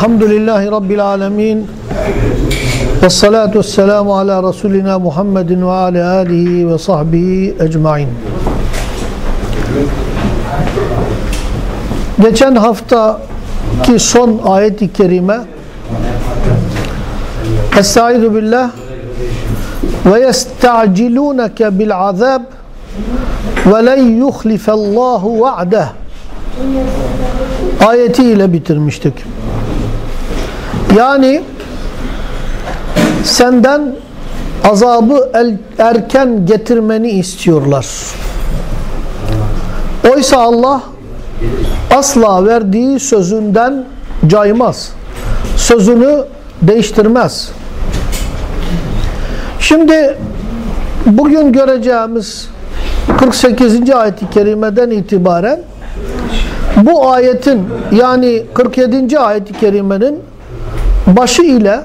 Elhamdülillahi Rabbil alemin. Ve salatu ve selamu ala Resulina Muhammedin ve ala alihi ve sahbihi ecmain. Geçen haftaki son ayet-i kerime Estaizu billah ve yesta'cilunke bil azab ve len yuhlifallahu va'deh ayetiyle bitirmiştik. Yani senden azabı erken getirmeni istiyorlar. Oysa Allah asla verdiği sözünden caymaz. Sözünü değiştirmez. Şimdi bugün göreceğimiz 48. ayet-i kerimeden itibaren bu ayetin yani 47. ayet-i kerimenin başı ile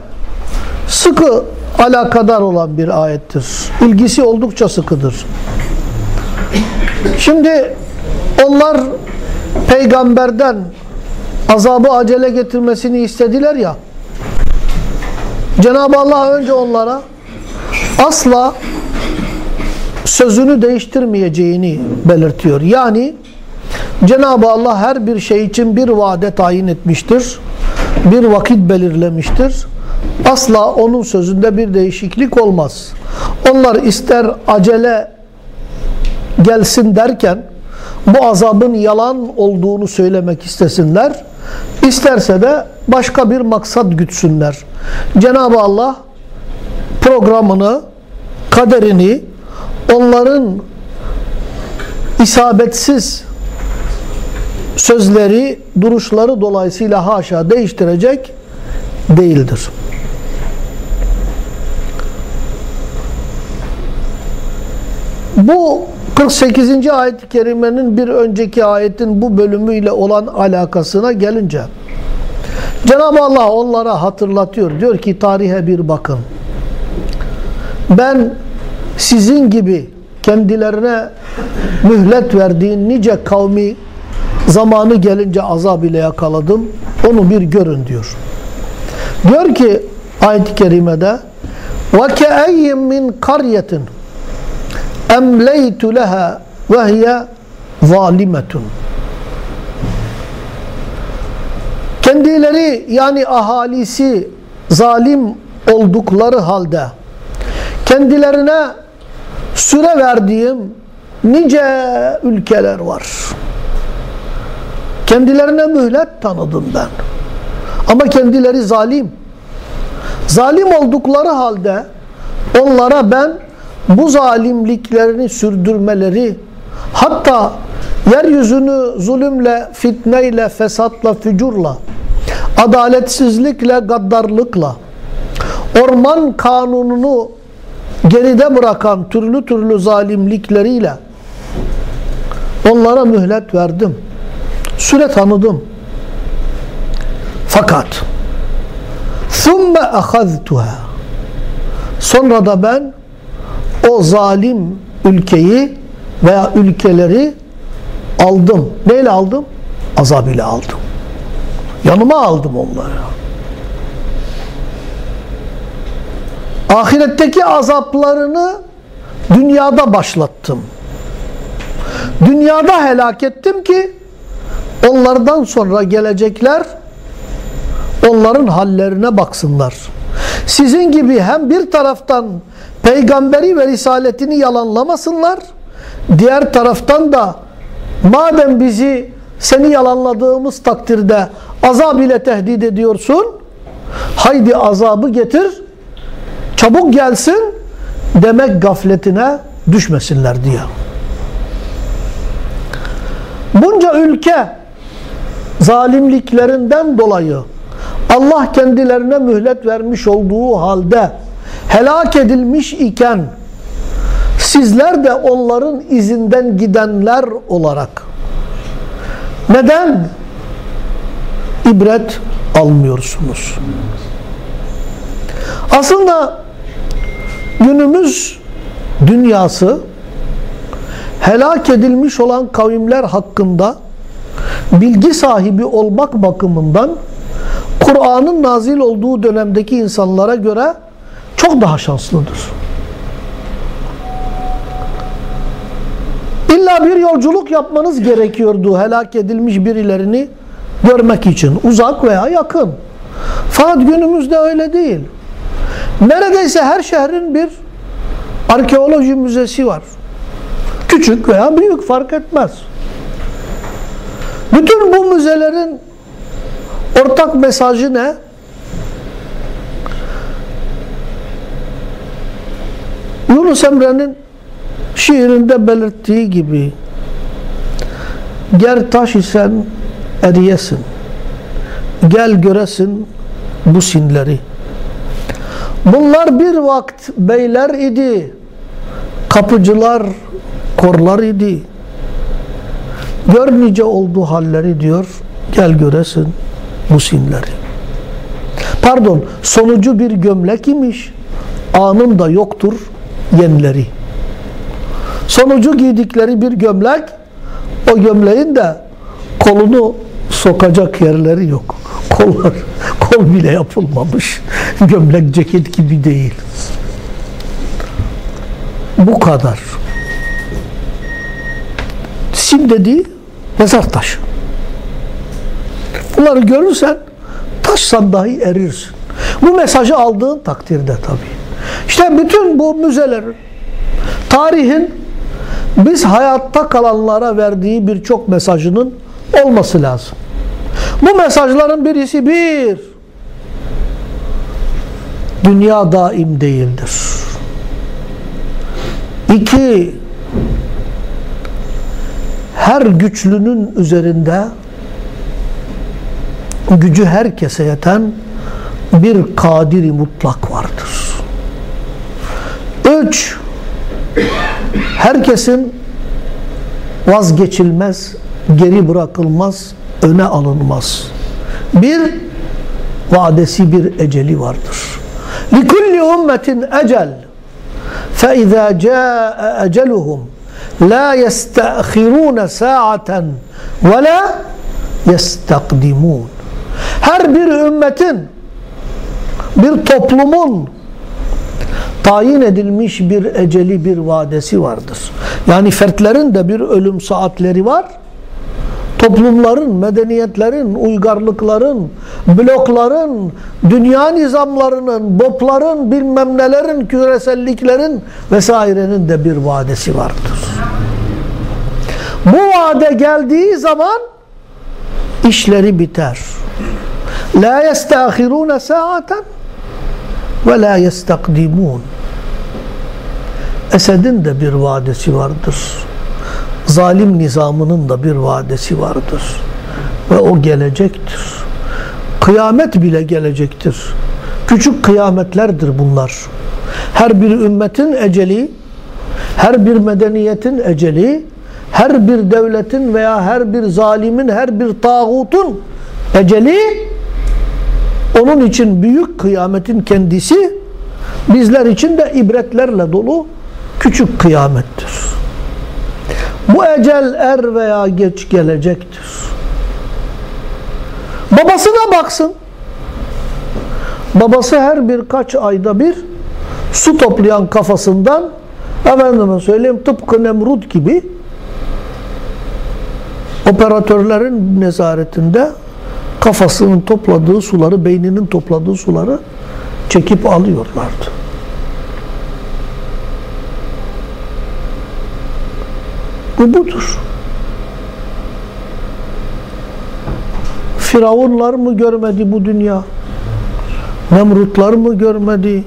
sıkı alakadar olan bir ayettir. İlgisi oldukça sıkıdır. Şimdi onlar peygamberden azabı acele getirmesini istediler ya Cenab-ı Allah önce onlara asla sözünü değiştirmeyeceğini belirtiyor. Yani Cenab-ı Allah her bir şey için bir vade tayin etmiştir. Bir vakit belirlemiştir. Asla onun sözünde bir değişiklik olmaz. Onlar ister acele gelsin derken bu azabın yalan olduğunu söylemek istesinler. İsterse de başka bir maksat gütsünler. Cenab-ı Allah programını, kaderini onların isabetsiz sözleri, duruşları dolayısıyla haşa değiştirecek değildir. Bu 48. ayet-i kerimenin bir önceki ayetin bu bölümüyle olan alakasına gelince Cenab-ı Allah onlara hatırlatıyor. Diyor ki tarihe bir bakın. Ben sizin gibi kendilerine mühlet verdiğin nice kavmi zamanı gelince azab ile yakaladım. Onu bir görün diyor. Diyor ki ayet-i kerimede وَكَأَيِّمْ مِنْ قَرْيَةٍ اَمْلَيْتُ لَهَا وَهِيَ ظَالِمَةٌ Kendileri yani ahalisi zalim oldukları halde kendilerine süre verdiğim nice ülkeler var. Kendilerine mühlet tanıdım ben. Ama kendileri zalim. Zalim oldukları halde onlara ben bu zalimliklerini sürdürmeleri hatta yeryüzünü zulümle, fitneyle, fesatla, fücurla, adaletsizlikle, gaddarlıkla, orman kanununu geride bırakan türlü türlü zalimlikleriyle onlara mühlet verdim Süre tanıdım. Fakat ثُمَّ أَخَذْتُهَا Sonra da ben o zalim ülkeyi veya ülkeleri aldım. Neyle aldım? Azab ile aldım. Yanıma aldım onları. Ahiretteki azaplarını dünyada başlattım. Dünyada helak ettim ki onlardan sonra gelecekler onların hallerine baksınlar. Sizin gibi hem bir taraftan peygamberi ve risaletini yalanlamasınlar, diğer taraftan da madem bizi seni yalanladığımız takdirde azab ile tehdit ediyorsun, haydi azabı getir, çabuk gelsin demek gafletine düşmesinler diye. Bunca ülke zalimliklerinden dolayı Allah kendilerine mühlet vermiş olduğu halde helak edilmiş iken sizler de onların izinden gidenler olarak neden ibret almıyorsunuz? Aslında günümüz dünyası helak edilmiş olan kavimler hakkında bilgi sahibi olmak bakımından Kur'an'ın nazil olduğu dönemdeki insanlara göre çok daha şanslıdır. İlla bir yolculuk yapmanız gerekiyordu helak edilmiş birilerini görmek için. Uzak veya yakın. Fakat günümüzde öyle değil. Neredeyse her şehrin bir arkeoloji müzesi var. Küçük veya büyük fark etmez. Bütün bu müzelerin ortak mesajı ne? Yunus Emre'nin şiirinde belirttiği gibi Ger taş isen eriyesin. Gel göresin bu sinleri. Bunlar bir vakt beyler idi. Kapıcılar korlar idi. Gör nice oldu halleri diyor. Gel göresin bu sinleri. Pardon, sonucu bir gömlek imiş. Anında yoktur yenleri. Sonucu giydikleri bir gömlek, o gömleğin de kolunu sokacak yerleri yok. Kollar, kol bile yapılmamış. Gömlek ceket gibi değil. Bu kadar. Sim dediği mezar taşı. Bunları görürsen taşsan dahi erirsin. Bu mesajı aldığın takdirde tabii. İşte bütün bu müzelerin, tarihin biz hayatta kalanlara verdiği birçok mesajının olması lazım. Bu mesajların birisi bir, dünya daim değildir. İki, her güçlünün üzerinde gücü herkese yeten bir kadiri mutlak vardır. Üç, herkesin vazgeçilmez, geri bırakılmaz, öne alınmaz. Bir, vadesi bir eceli vardır. لِكُلِّ اُمَّةٍ اَجَلٍ فَاِذَا جَاءَ اَجَلُهُمْ La yestahirun sa'aten ve la yestakdimun. Her bir ümmetin, bir toplumun tayin edilmiş bir eceli, bir vadesi vardır. Yani fertlerin de bir ölüm saatleri var. Toplumların, medeniyetlerin, uygarlıkların, blokların, dünya nizamlarının, bopların, bilmem nelerin, küreselliklerin vesairenin de bir vadesi vardır. Bu vade geldiği zaman işleri biter. La yestahirun saaten ve la yestakdimun. Esed'in de bir vadesi vardır. Zalim nizamının da bir vadesi vardır. Ve o gelecektir. Kıyamet bile gelecektir. Küçük kıyametlerdir bunlar. Her bir ümmetin eceli, her bir medeniyetin eceli, her bir devletin veya her bir zalimin, her bir tağutun eceli onun için büyük kıyametin kendisi bizler için de ibretlerle dolu küçük kıyamettir. Bu ecel er veya geç gelecektir. Babasına baksın. Babası her birkaç ayda bir su toplayan kafasından efendime söyleyeyim tıpkı Nemrut gibi operatörlerin nezaretinde kafasının topladığı suları, beyninin topladığı suları çekip alıyorlardı. Bu budur. Firavunlar mı görmedi bu dünya? Nemrutlar mı görmedi?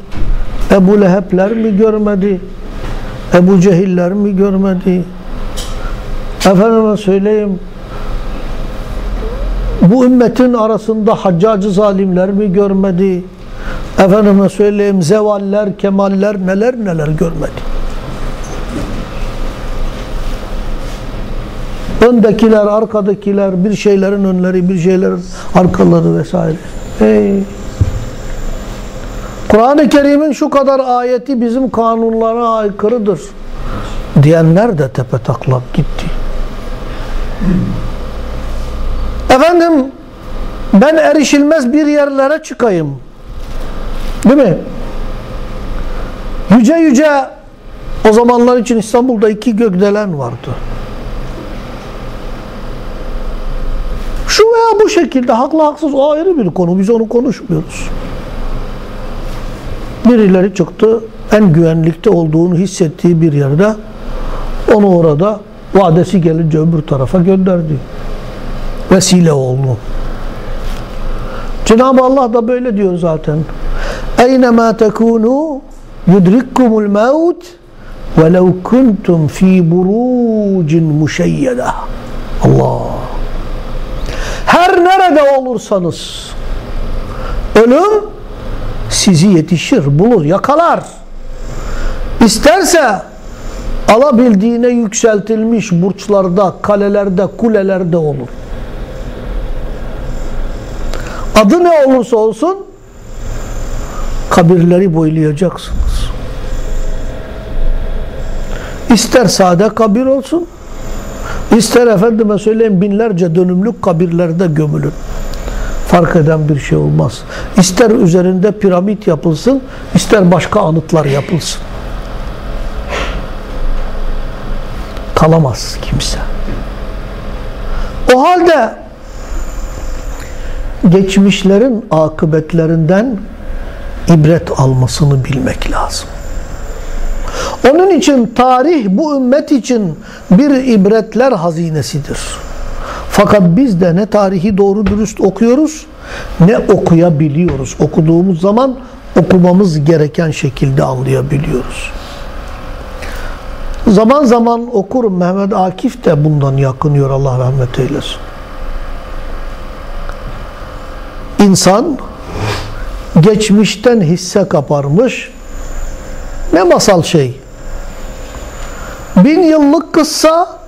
Ebu Leheb'ler mi görmedi? Ebu Cehiller mi görmedi? Efendime söyleyeyim bu ümmetin arasında haccacı zalimler mi görmedi? Efendime söyleyeyim zevaller, kemaller neler neler görmedi. Öndekiler, arkadakiler, bir şeylerin önleri, bir şeylerin arkaları vesaire. Hey. Kur'an-ı Kerim'in şu kadar ayeti bizim kanunlara aykırıdır diyenler de tepe taklak gitti. Efendim Ben erişilmez bir yerlere çıkayım. Değil mi? Yüce yüce o zamanlar için İstanbul'da iki gökdelen vardı. Şu veya bu şekilde haklı haksız o ayrı bir konu. Biz onu konuşmuyoruz. Birileri çıktı en güvenlikte olduğunu hissettiği bir yerde onu orada vadesi gelince öbür tarafa gönderdi. Vesile oldu. Cenab-ı Allah da böyle diyor zaten. Eynema tekunu yudrikkumul mevt velev kuntum fi burucin muşeyyede. Allah. Her nerede olursanız ölüm sizi yetişir, bulur, yakalar. İsterse alabildiğine yükseltilmiş burçlarda, kalelerde, kulelerde olur. Adı ne olursa olsun kabirleri boylayacaksınız. İster sade kabir olsun, ister efendime söyleyeyim binlerce dönümlük kabirlerde gömülün. Fark eden bir şey olmaz. İster üzerinde piramit yapılsın, ister başka anıtlar yapılsın. Kalamaz kimse. O halde geçmişlerin akıbetlerinden ibret almasını bilmek lazım. Onun için tarih bu ümmet için bir ibretler hazinesidir. Fakat biz de ne tarihi doğru dürüst okuyoruz ne okuyabiliyoruz. Okuduğumuz zaman okumamız gereken şekilde anlayabiliyoruz. Zaman zaman okurum. Mehmet Akif de bundan yakınıyor. Allah rahmet eylesin. İnsan geçmişten hisse kaparmış. Ne masal şey. Bin yıllık kıssa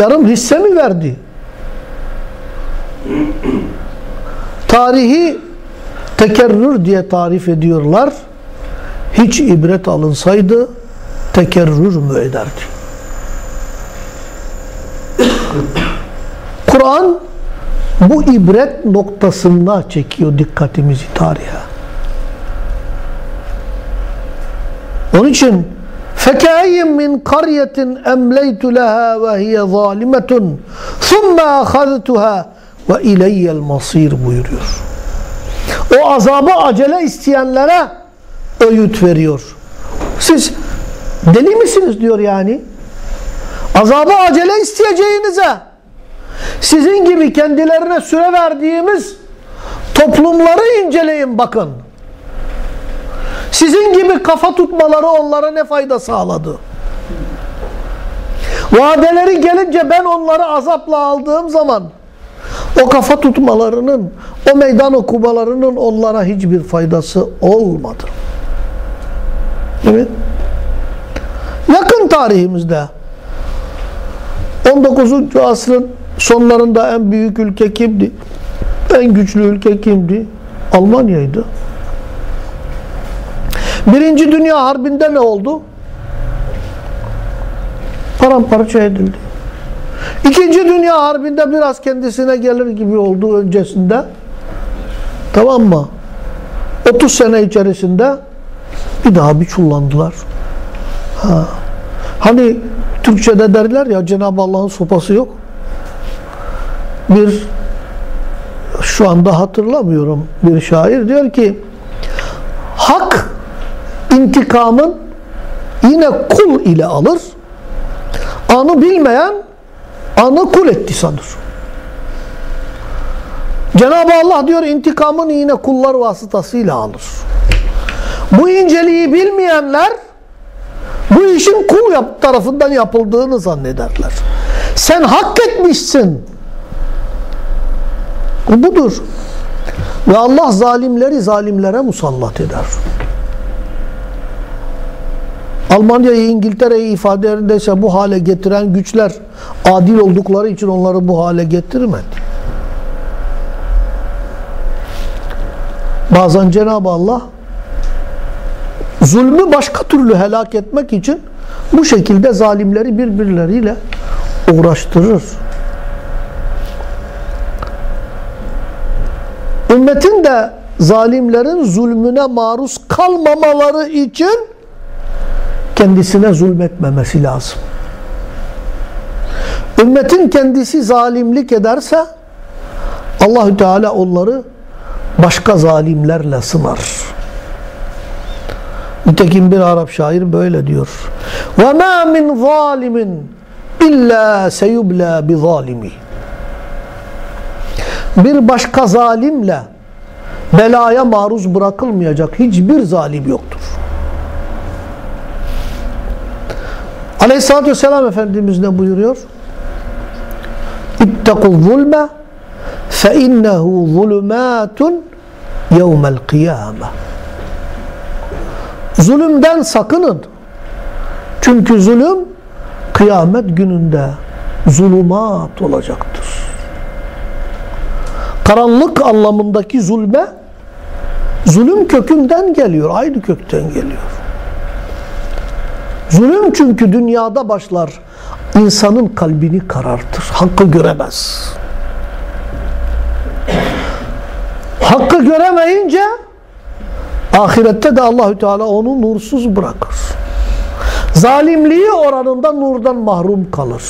yarım hisse mi verdi? Tarihi tekerrür diye tarif ediyorlar. Hiç ibret alınsaydı tekerrür mü ederdi? Kur'an bu ibret noktasında çekiyor dikkatimizi tarihe. Onun için فَكَايِمْ مِنْ قَرْيَةٍ اَمْلَيْتُ لَهَا وَهِيَ ظَالِمَةٌ ثُمَّ أَخَذْتُهَا وَاِلَيَّ الْمَصِيرُ buyuruyor. O azabı acele isteyenlere öğüt veriyor. Siz deli misiniz diyor yani. Azabı acele isteyeceğinize sizin gibi kendilerine süre verdiğimiz toplumları inceleyin bakın. Sizin gibi kafa tutmaları onlara ne fayda sağladı? Vadeleri gelince ben onları azapla aldığım zaman o kafa tutmalarının, o meydan okumalarının onlara hiçbir faydası olmadı. Evet. Yakın tarihimizde 19. asrın sonlarında en büyük ülke kimdi? En güçlü ülke kimdi? Almanya'ydı. Birinci Dünya Harbi'nde ne oldu? Paramparça edildi. İkinci Dünya Harbi'nde biraz kendisine gelir gibi oldu öncesinde. Tamam mı? 30 sene içerisinde bir daha bir çullandılar. Ha. Hani Türkçe'de derler ya Cenab-ı Allah'ın sopası yok. Bir şu anda hatırlamıyorum bir şair diyor ki hak intikamın yine kul ile alır. Anı bilmeyen anı kul etti sanır. Cenab-ı Allah diyor intikamını yine kullar vasıtasıyla alır. Bu inceliği bilmeyenler bu işin kul yap tarafından yapıldığını zannederler. Sen hak etmişsin. Bu budur. Ve Allah zalimleri zalimlere musallat eder. Almanya'yı, İngiltere'yi ifade yerindeyse bu hale getiren güçler adil oldukları için onları bu hale getirmedi. Bazen Cenab-ı Allah zulmü başka türlü helak etmek için bu şekilde zalimleri birbirleriyle uğraştırır. Ümmetin de zalimlerin zulmüne maruz kalmamaları için kendisine zulmetmemesi lazım. Ümmetin kendisi zalimlik ederse Allahü Teala onları başka zalimlerle sınar. Nitekim bir Arap şair böyle diyor. Ve ma min zalimin illa seyubla bi zalimi. Bir başka zalimle belaya maruz bırakılmayacak hiçbir zalim yoktur. Aleyhissalatü vesselam Efendimiz ne buyuruyor? İttekul zulme fe innehu zulümatun yevmel kıyamah. Zulümden sakının. Çünkü zulüm kıyamet gününde zulümat olacaktır. Karanlık anlamındaki zulme zulüm kökünden geliyor. Aynı kökten geliyor. Zulüm çünkü dünyada başlar. insanın kalbini karartır. Hakkı göremez. Hakkı göremeyince ahirette de Allahü Teala onu nursuz bırakır. Zalimliği oranında nurdan mahrum kalır.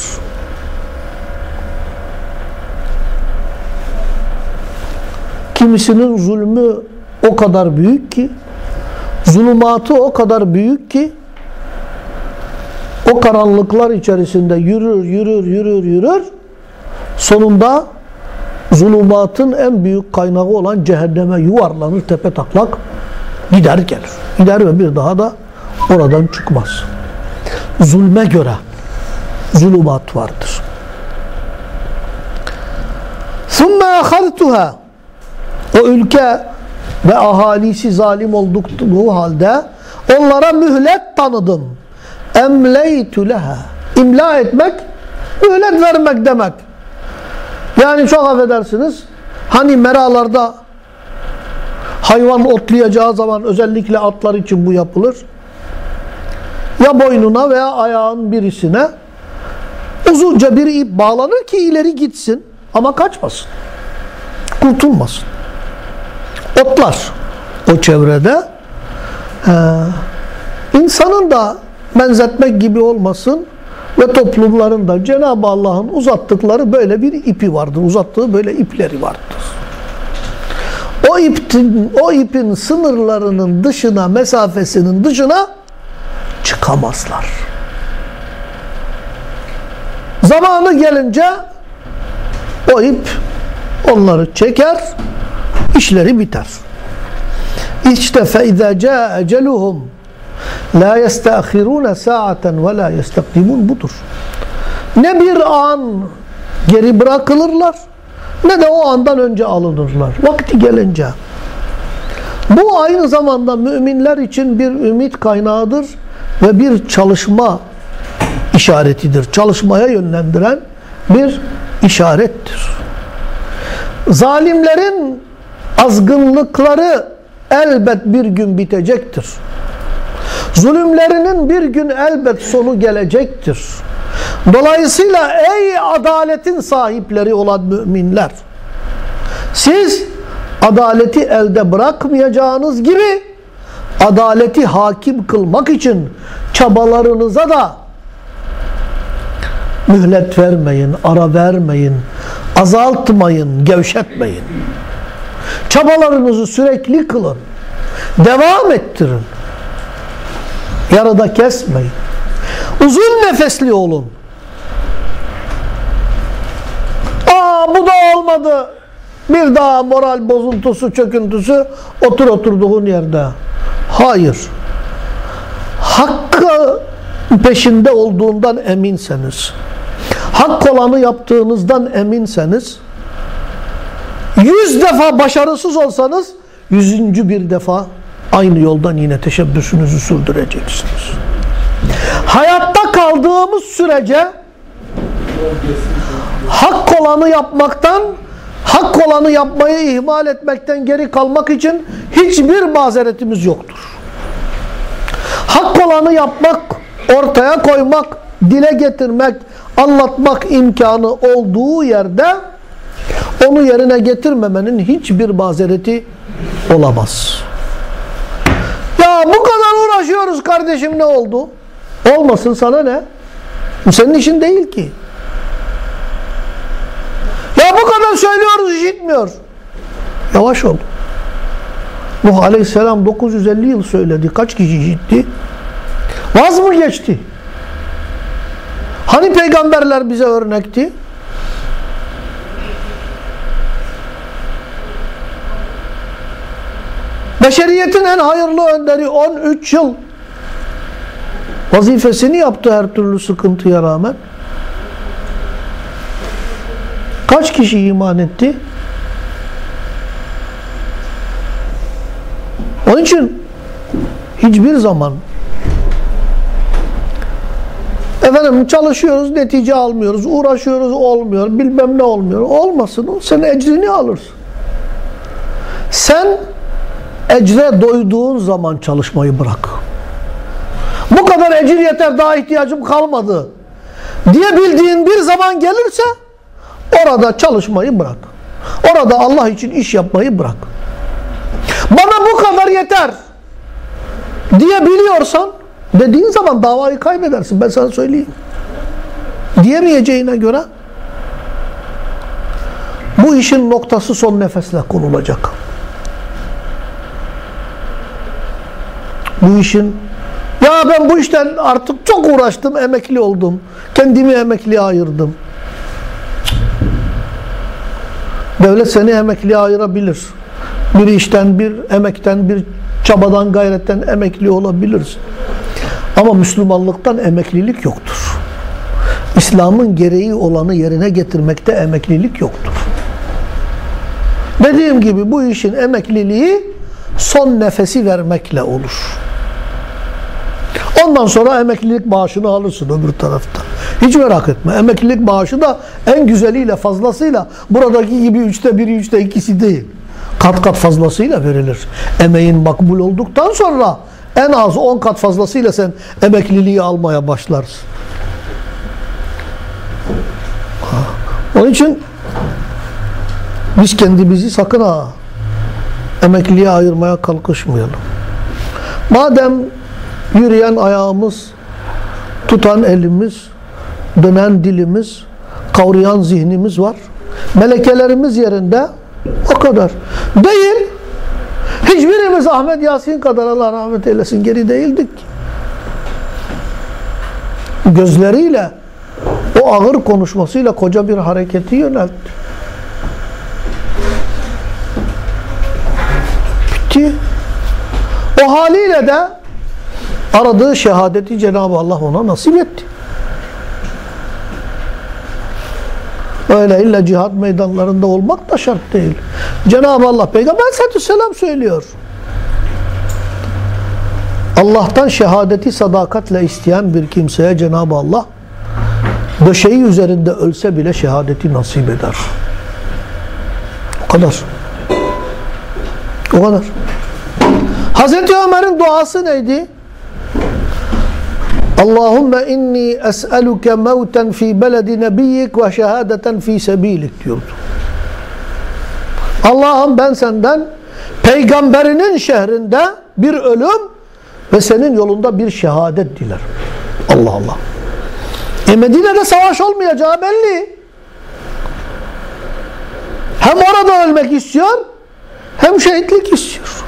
Kimisinin zulmü o kadar büyük ki, zulümatı o kadar büyük ki, o karanlıklar içerisinde yürür, yürür, yürür, yürür. Sonunda zulümatın en büyük kaynağı olan cehenneme yuvarlanır, tepe taklak gider gelir. Gider ve bir daha da oradan çıkmaz. Zulme göre zulümat vardır. ثُمَّ أَخَذْتُهَا O ülke ve ahalisi zalim oldukları halde onlara mühlet tanıdım. Emleytü leha. İmla etmek, mühlet vermek demek. Yani çok affedersiniz, hani meralarda hayvan otlayacağı zaman özellikle atlar için bu yapılır. Ya boynuna veya ayağın birisine uzunca bir ip bağlanır ki ileri gitsin ama kaçmasın. Kurtulmasın. Otlar o çevrede. Ee, insanın da benzetmek gibi olmasın ve toplumların da Cenab-ı Allah'ın uzattıkları böyle bir ipi vardır. Uzattığı böyle ipleri vardır. O ipin, o ipin sınırlarının dışına, mesafesinin dışına çıkamazlar. Zamanı gelince o ip onları çeker, işleri biter. İşte فَاِذَا جَاءَ اَجَلُهُمْ La yestahirun sa'aten ve la yestakdimun budur. Ne bir an geri bırakılırlar ne de o andan önce alınırlar. Vakti gelince. Bu aynı zamanda müminler için bir ümit kaynağıdır ve bir çalışma işaretidir. Çalışmaya yönlendiren bir işarettir. Zalimlerin azgınlıkları elbet bir gün bitecektir. Zulümlerinin bir gün elbet sonu gelecektir. Dolayısıyla ey adaletin sahipleri olan müminler siz adaleti elde bırakmayacağınız gibi adaleti hakim kılmak için çabalarınıza da mühlet vermeyin, ara vermeyin, azaltmayın, gevşetmeyin. Çabalarınızı sürekli kılın. Devam ettirin. Yarıda kesmeyin. Uzun nefesli olun. Aa bu da olmadı. Bir daha moral bozuntusu, çöküntüsü otur oturduğun yerde. Hayır. Hakkı peşinde olduğundan eminseniz, hak olanı yaptığınızdan eminseniz, yüz defa başarısız olsanız, yüzüncü bir defa aynı yoldan yine teşebbüsünüzü sürdüreceksiniz. Hayatta kaldığımız sürece hak olanı yapmaktan, hak olanı yapmayı ihmal etmekten geri kalmak için hiçbir mazeretimiz yoktur. Hak olanı yapmak, ortaya koymak, dile getirmek, anlatmak imkanı olduğu yerde onu yerine getirmemenin hiçbir mazereti olamaz. Ya bu kadar uğraşıyoruz kardeşim ne oldu? Olmasın sana ne? Bu senin işin değil ki. Ya bu kadar söylüyoruz işitmiyor. Yavaş ol. Nuh Aleyhisselam 950 yıl söyledi. Kaç kişi işitti? Vaz mı geçti? Hani peygamberler bize örnekti? Beşeriyetin en hayırlı önderi 13 yıl vazifesini yaptı her türlü sıkıntıya rağmen. Kaç kişi iman etti? Onun için hiçbir zaman efendim çalışıyoruz netice almıyoruz, uğraşıyoruz olmuyor, bilmem ne olmuyor. Olmasın sen ecrini alırsın. Sen ecre doyduğun zaman çalışmayı bırak. Kadar ecir yeter daha ihtiyacım kalmadı diye bildiğin bir zaman gelirse orada çalışmayı bırak. Orada Allah için iş yapmayı bırak. Bana bu kadar yeter diye biliyorsan dediğin zaman davayı kaybedersin ben sana söyleyeyim. Diyemeyeceğine göre bu işin noktası son nefesle konulacak. Bu işin ben bu işten artık çok uğraştım, emekli oldum. Kendimi emekliye ayırdım. Devlet seni emekliye ayırabilir. Bir işten, bir emekten, bir çabadan, gayretten emekli olabilirsin. Ama Müslümanlıktan emeklilik yoktur. İslam'ın gereği olanı yerine getirmekte emeklilik yoktur. Dediğim gibi bu işin emekliliği son nefesi vermekle olur. Ondan sonra emeklilik maaşını alırsın öbür tarafta. Hiç merak etme. Emeklilik maaşı da en güzeliyle fazlasıyla buradaki gibi üçte biri üçte ikisi değil. Kat kat fazlasıyla verilir. Emeğin makbul olduktan sonra en az on kat fazlasıyla sen emekliliği almaya başlarsın. Onun için biz kendimizi sakın ha emekliye ayırmaya kalkışmayalım. Madem yürüyen ayağımız, tutan elimiz, dönen dilimiz, kavrayan zihnimiz var. Melekelerimiz yerinde o kadar. Değil. Hiçbirimiz Ahmet Yasin kadar Allah rahmet eylesin geri değildik. Gözleriyle o ağır konuşmasıyla koca bir hareketi yöneltti. O haliyle de aradığı şehadeti Cenab-ı Allah ona nasip etti. Öyle illa cihat meydanlarında olmak da şart değil. Cenab-ı Allah Peygamber Aleyhisselam söylüyor. Allah'tan şehadeti sadakatle isteyen bir kimseye Cenab-ı Allah döşeği üzerinde ölse bile şehadeti nasip eder. O kadar. O kadar. Hazreti Ömer'in duası neydi? Allahümme inni es'eluke mevten fi beledi nebiyyik ve şehadeten fi sebilik diyordu. Allah'ım ben senden peygamberinin şehrinde bir ölüm ve senin yolunda bir şehadet dilerim. Allah Allah. E Medine'de savaş olmayacağı belli. Hem orada ölmek istiyor hem şehitlik istiyor.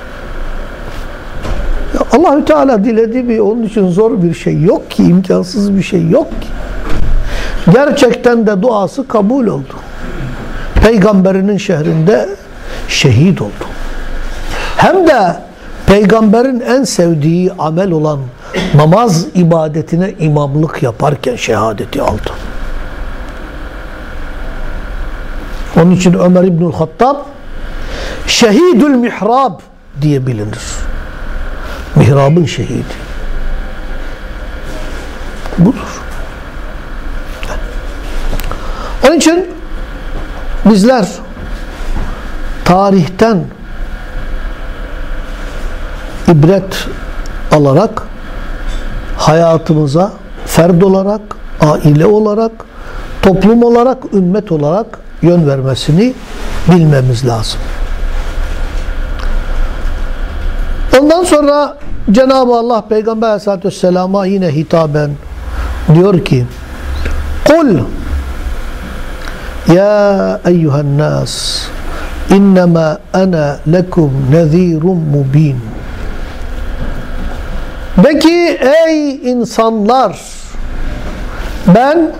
Allahü Teala diledi bir onun için zor bir şey yok ki, imkansız bir şey yok ki. Gerçekten de duası kabul oldu. Peygamberinin şehrinde şehit oldu. Hem de peygamberin en sevdiği amel olan namaz ibadetine imamlık yaparken şehadeti aldı. Onun için Ömer İbnül Hattab şehidül mihrab diye bilinir. Mihrabın şehidi. Budur. Onun için bizler tarihten ibret alarak hayatımıza ferd olarak, aile olarak, toplum olarak, ümmet olarak yön vermesini bilmemiz lazım. Ondan sonra Cenab-ı Allah Peygamber Aleyhisselatü Vesselam'a yine hitaben diyor ki Kul Ya eyyühen nas innema ana lekum nezirun mubin De ki ey insanlar ben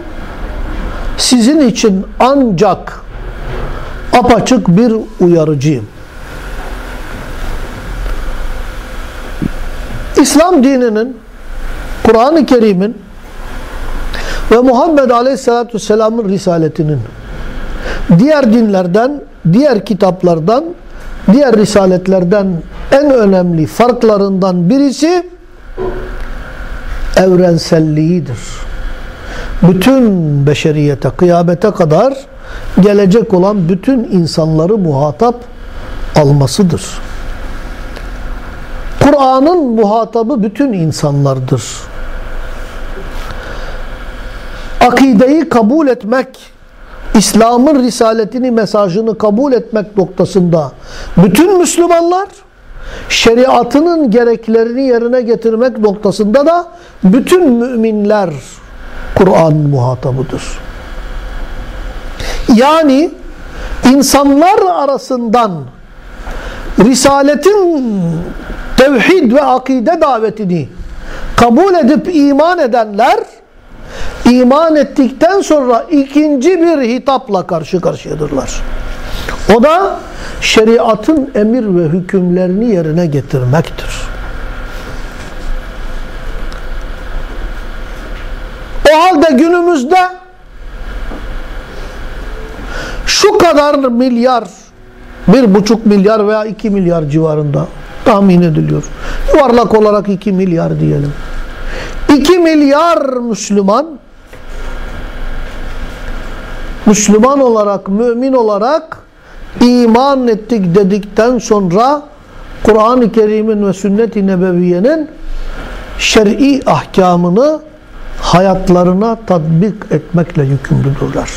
sizin için ancak apaçık bir uyarıcıyım. İslam dininin, Kur'an-ı Kerim'in ve Muhammed Aleyhisselatü Vesselam'ın risaletinin diğer dinlerden, diğer kitaplardan, diğer risaletlerden en önemli farklarından birisi evrenselliğidir. Bütün beşeriyete, kıyamete kadar gelecek olan bütün insanları muhatap almasıdır. Kur'an'ın muhatabı bütün insanlardır. Akideyi kabul etmek, İslam'ın risaletini, mesajını kabul etmek noktasında bütün Müslümanlar, şeriatının gereklerini yerine getirmek noktasında da bütün müminler Kur'an muhatabıdır. Yani insanlar arasından Risaletin tevhid ve akide davetini kabul edip iman edenler iman ettikten sonra ikinci bir hitapla karşı karşıyadırlar. O da şeriatın emir ve hükümlerini yerine getirmektir. O halde günümüzde şu kadar milyar, bir buçuk milyar veya iki milyar civarında tahmin ediliyor. Yuvarlak olarak iki milyar diyelim. İki milyar Müslüman Müslüman olarak, mümin olarak iman ettik dedikten sonra Kur'an-ı Kerim'in ve sünnet-i nebeviyenin şer'i ahkamını hayatlarına tatbik etmekle yükümlüdürler.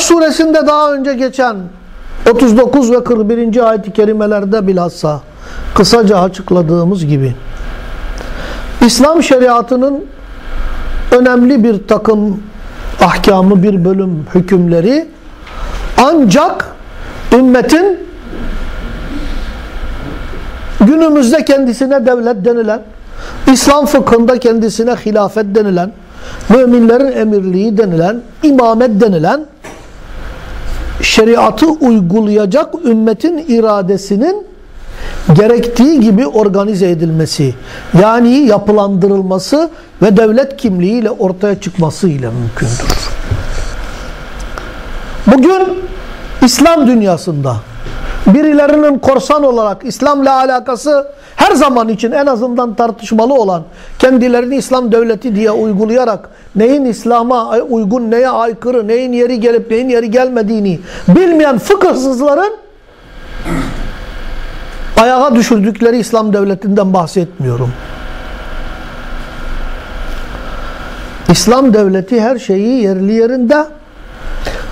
Suresinde daha önce geçen 39 ve 41. ayet-i kerimelerde bilhassa kısaca açıkladığımız gibi İslam şeriatının önemli bir takım ahkamı, bir bölüm hükümleri ancak ümmetin günümüzde kendisine devlet denilen, İslam fıkhında kendisine hilafet denilen, müminlerin emirliği denilen, imamet denilen şeriatı uygulayacak ümmetin iradesinin gerektiği gibi organize edilmesi, yani yapılandırılması ve devlet kimliğiyle ortaya çıkması ile mümkündür. Bugün İslam dünyasında birilerinin korsan olarak İslam'la alakası her zaman için en azından tartışmalı olan kendilerini İslam devleti diye uygulayarak neyin İslam'a uygun, neye aykırı, neyin yeri gelip neyin yeri gelmediğini bilmeyen fıkıhsızların ayağa düşürdükleri İslam devletinden bahsetmiyorum. İslam devleti her şeyi yerli yerinde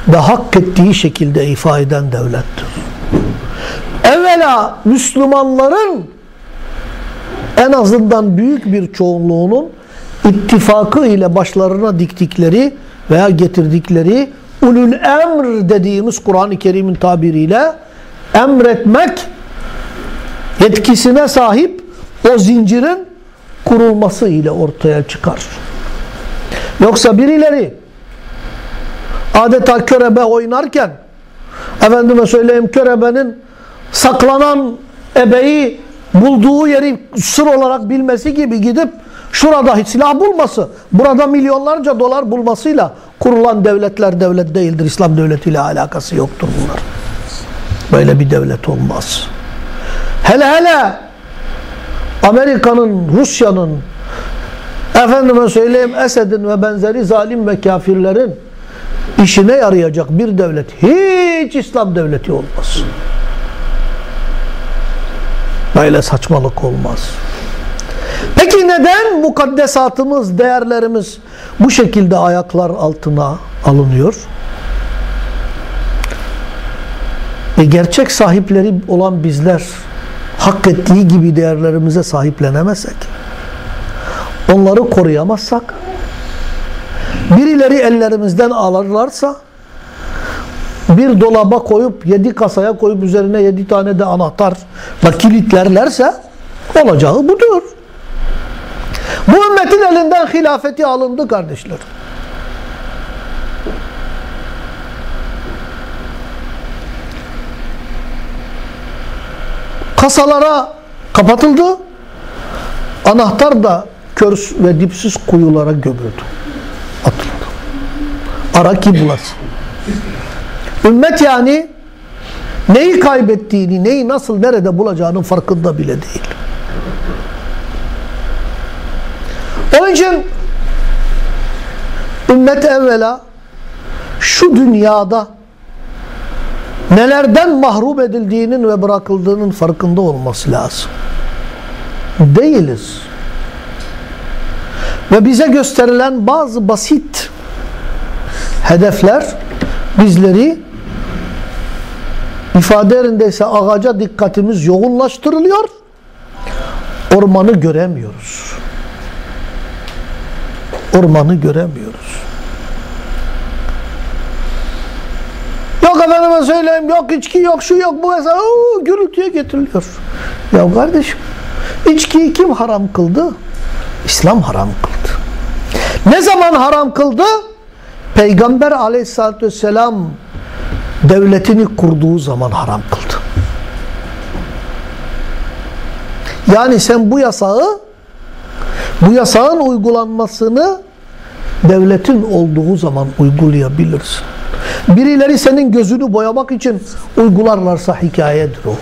ve hak ettiği şekilde ifade eden devlettir. Evvela Müslümanların en azından büyük bir çoğunluğunun ittifakı ile başlarına diktikleri veya getirdikleri ulul emr dediğimiz Kur'an-ı Kerim'in tabiriyle emretmek yetkisine sahip o zincirin kurulması ile ortaya çıkar. Yoksa birileri adeta körebe oynarken efendime söyleyeyim körebenin saklanan ebeyi bulduğu yeri sır olarak bilmesi gibi gidip şurada hiç silah bulması, burada milyonlarca dolar bulmasıyla kurulan devletler devlet değildir. İslam devletiyle alakası yoktur bunlar. Böyle bir devlet olmaz. Hele hele Amerika'nın, Rusya'nın, efendime söyleyeyim Esed'in ve benzeri zalim ve kafirlerin işine yarayacak bir devlet hiç İslam devleti olmaz. Böyle saçmalık olmaz. Peki neden mukaddesatımız, değerlerimiz bu şekilde ayaklar altına alınıyor? E gerçek sahipleri olan bizler hak ettiği gibi değerlerimize sahiplenemezsek, onları koruyamazsak, birileri ellerimizden alırlarsa, bir dolaba koyup yedi kasaya koyup üzerine yedi tane de anahtar da kilitlerlerse olacağı budur. Bu ümmetin elinden hilafeti alındı kardeşler. Kasalara kapatıldı. Anahtar da kör ve dipsiz kuyulara gömüldü. Atıldı. Ara ki bulasın. Ümmet yani neyi kaybettiğini, neyi nasıl, nerede bulacağının farkında bile değil. Onun için ümmet evvela şu dünyada nelerden mahrum edildiğinin ve bırakıldığının farkında olması lazım. Değiliz. Ve bize gösterilen bazı basit hedefler bizleri ifade yerindeyse ağaca dikkatimiz yoğunlaştırılıyor. Ormanı göremiyoruz. Ormanı göremiyoruz. Yok efendime söyleyeyim, yok içki, yok şu, yok bu mesela Oo, gürültüye getiriliyor. Ya kardeşim, içkiyi kim haram kıldı? İslam haram kıldı. Ne zaman haram kıldı? Peygamber aleyhissalatü vesselam devletini kurduğu zaman haram kıldı. Yani sen bu yasağı bu yasağın uygulanmasını devletin olduğu zaman uygulayabilirsin. Birileri senin gözünü boyamak için uygularlarsa hikayedir o.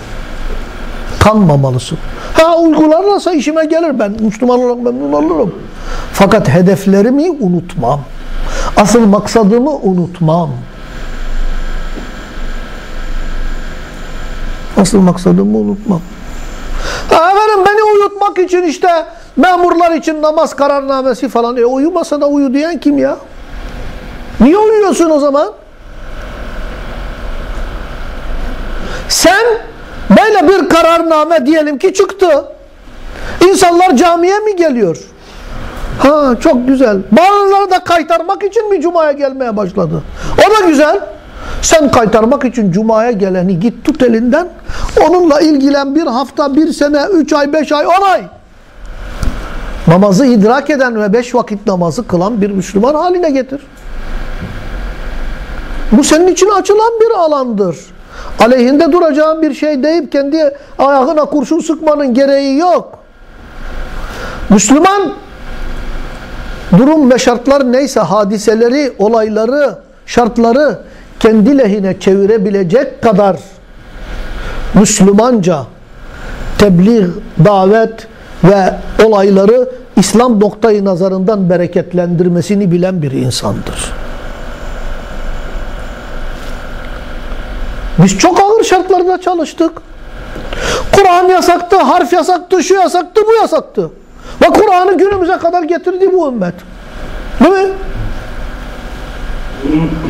Kanmamalısın. Ha uygularlarsa işime gelir ben. Müslüman olarak memnun olurum. Fakat hedeflerimi unutmam. Asıl maksadımı unutmam. Asıl maksadımı unutmam. Ha efendim beni uyutmak için işte memurlar için namaz kararnamesi falan. E uyumasa da uyu diyen kim ya? Niye uyuyorsun o zaman? Sen böyle bir kararname diyelim ki çıktı. İnsanlar camiye mi geliyor? Ha çok güzel. Bazıları da kaytarmak için mi cumaya gelmeye başladı? O da güzel. Sen kaytarmak için cumaya geleni git tut elinden. Onunla ilgilen bir hafta, bir sene, üç ay, beş ay, on ay. Namazı idrak eden ve beş vakit namazı kılan bir Müslüman haline getir. Bu senin için açılan bir alandır. Aleyhinde duracağın bir şey deyip kendi ayağına kurşun sıkmanın gereği yok. Müslüman durum ve şartlar neyse hadiseleri, olayları, şartları kendi lehine çevirebilecek kadar Müslümanca tebliğ, davet ve olayları İslam noktayı nazarından bereketlendirmesini bilen bir insandır. Biz çok ağır şartlarda çalıştık. Kur'an yasaktı, harf yasaktı, şu yasaktı, bu yasaktı. Ve Kur'an'ı günümüze kadar getirdi bu ümmet. Değil mi?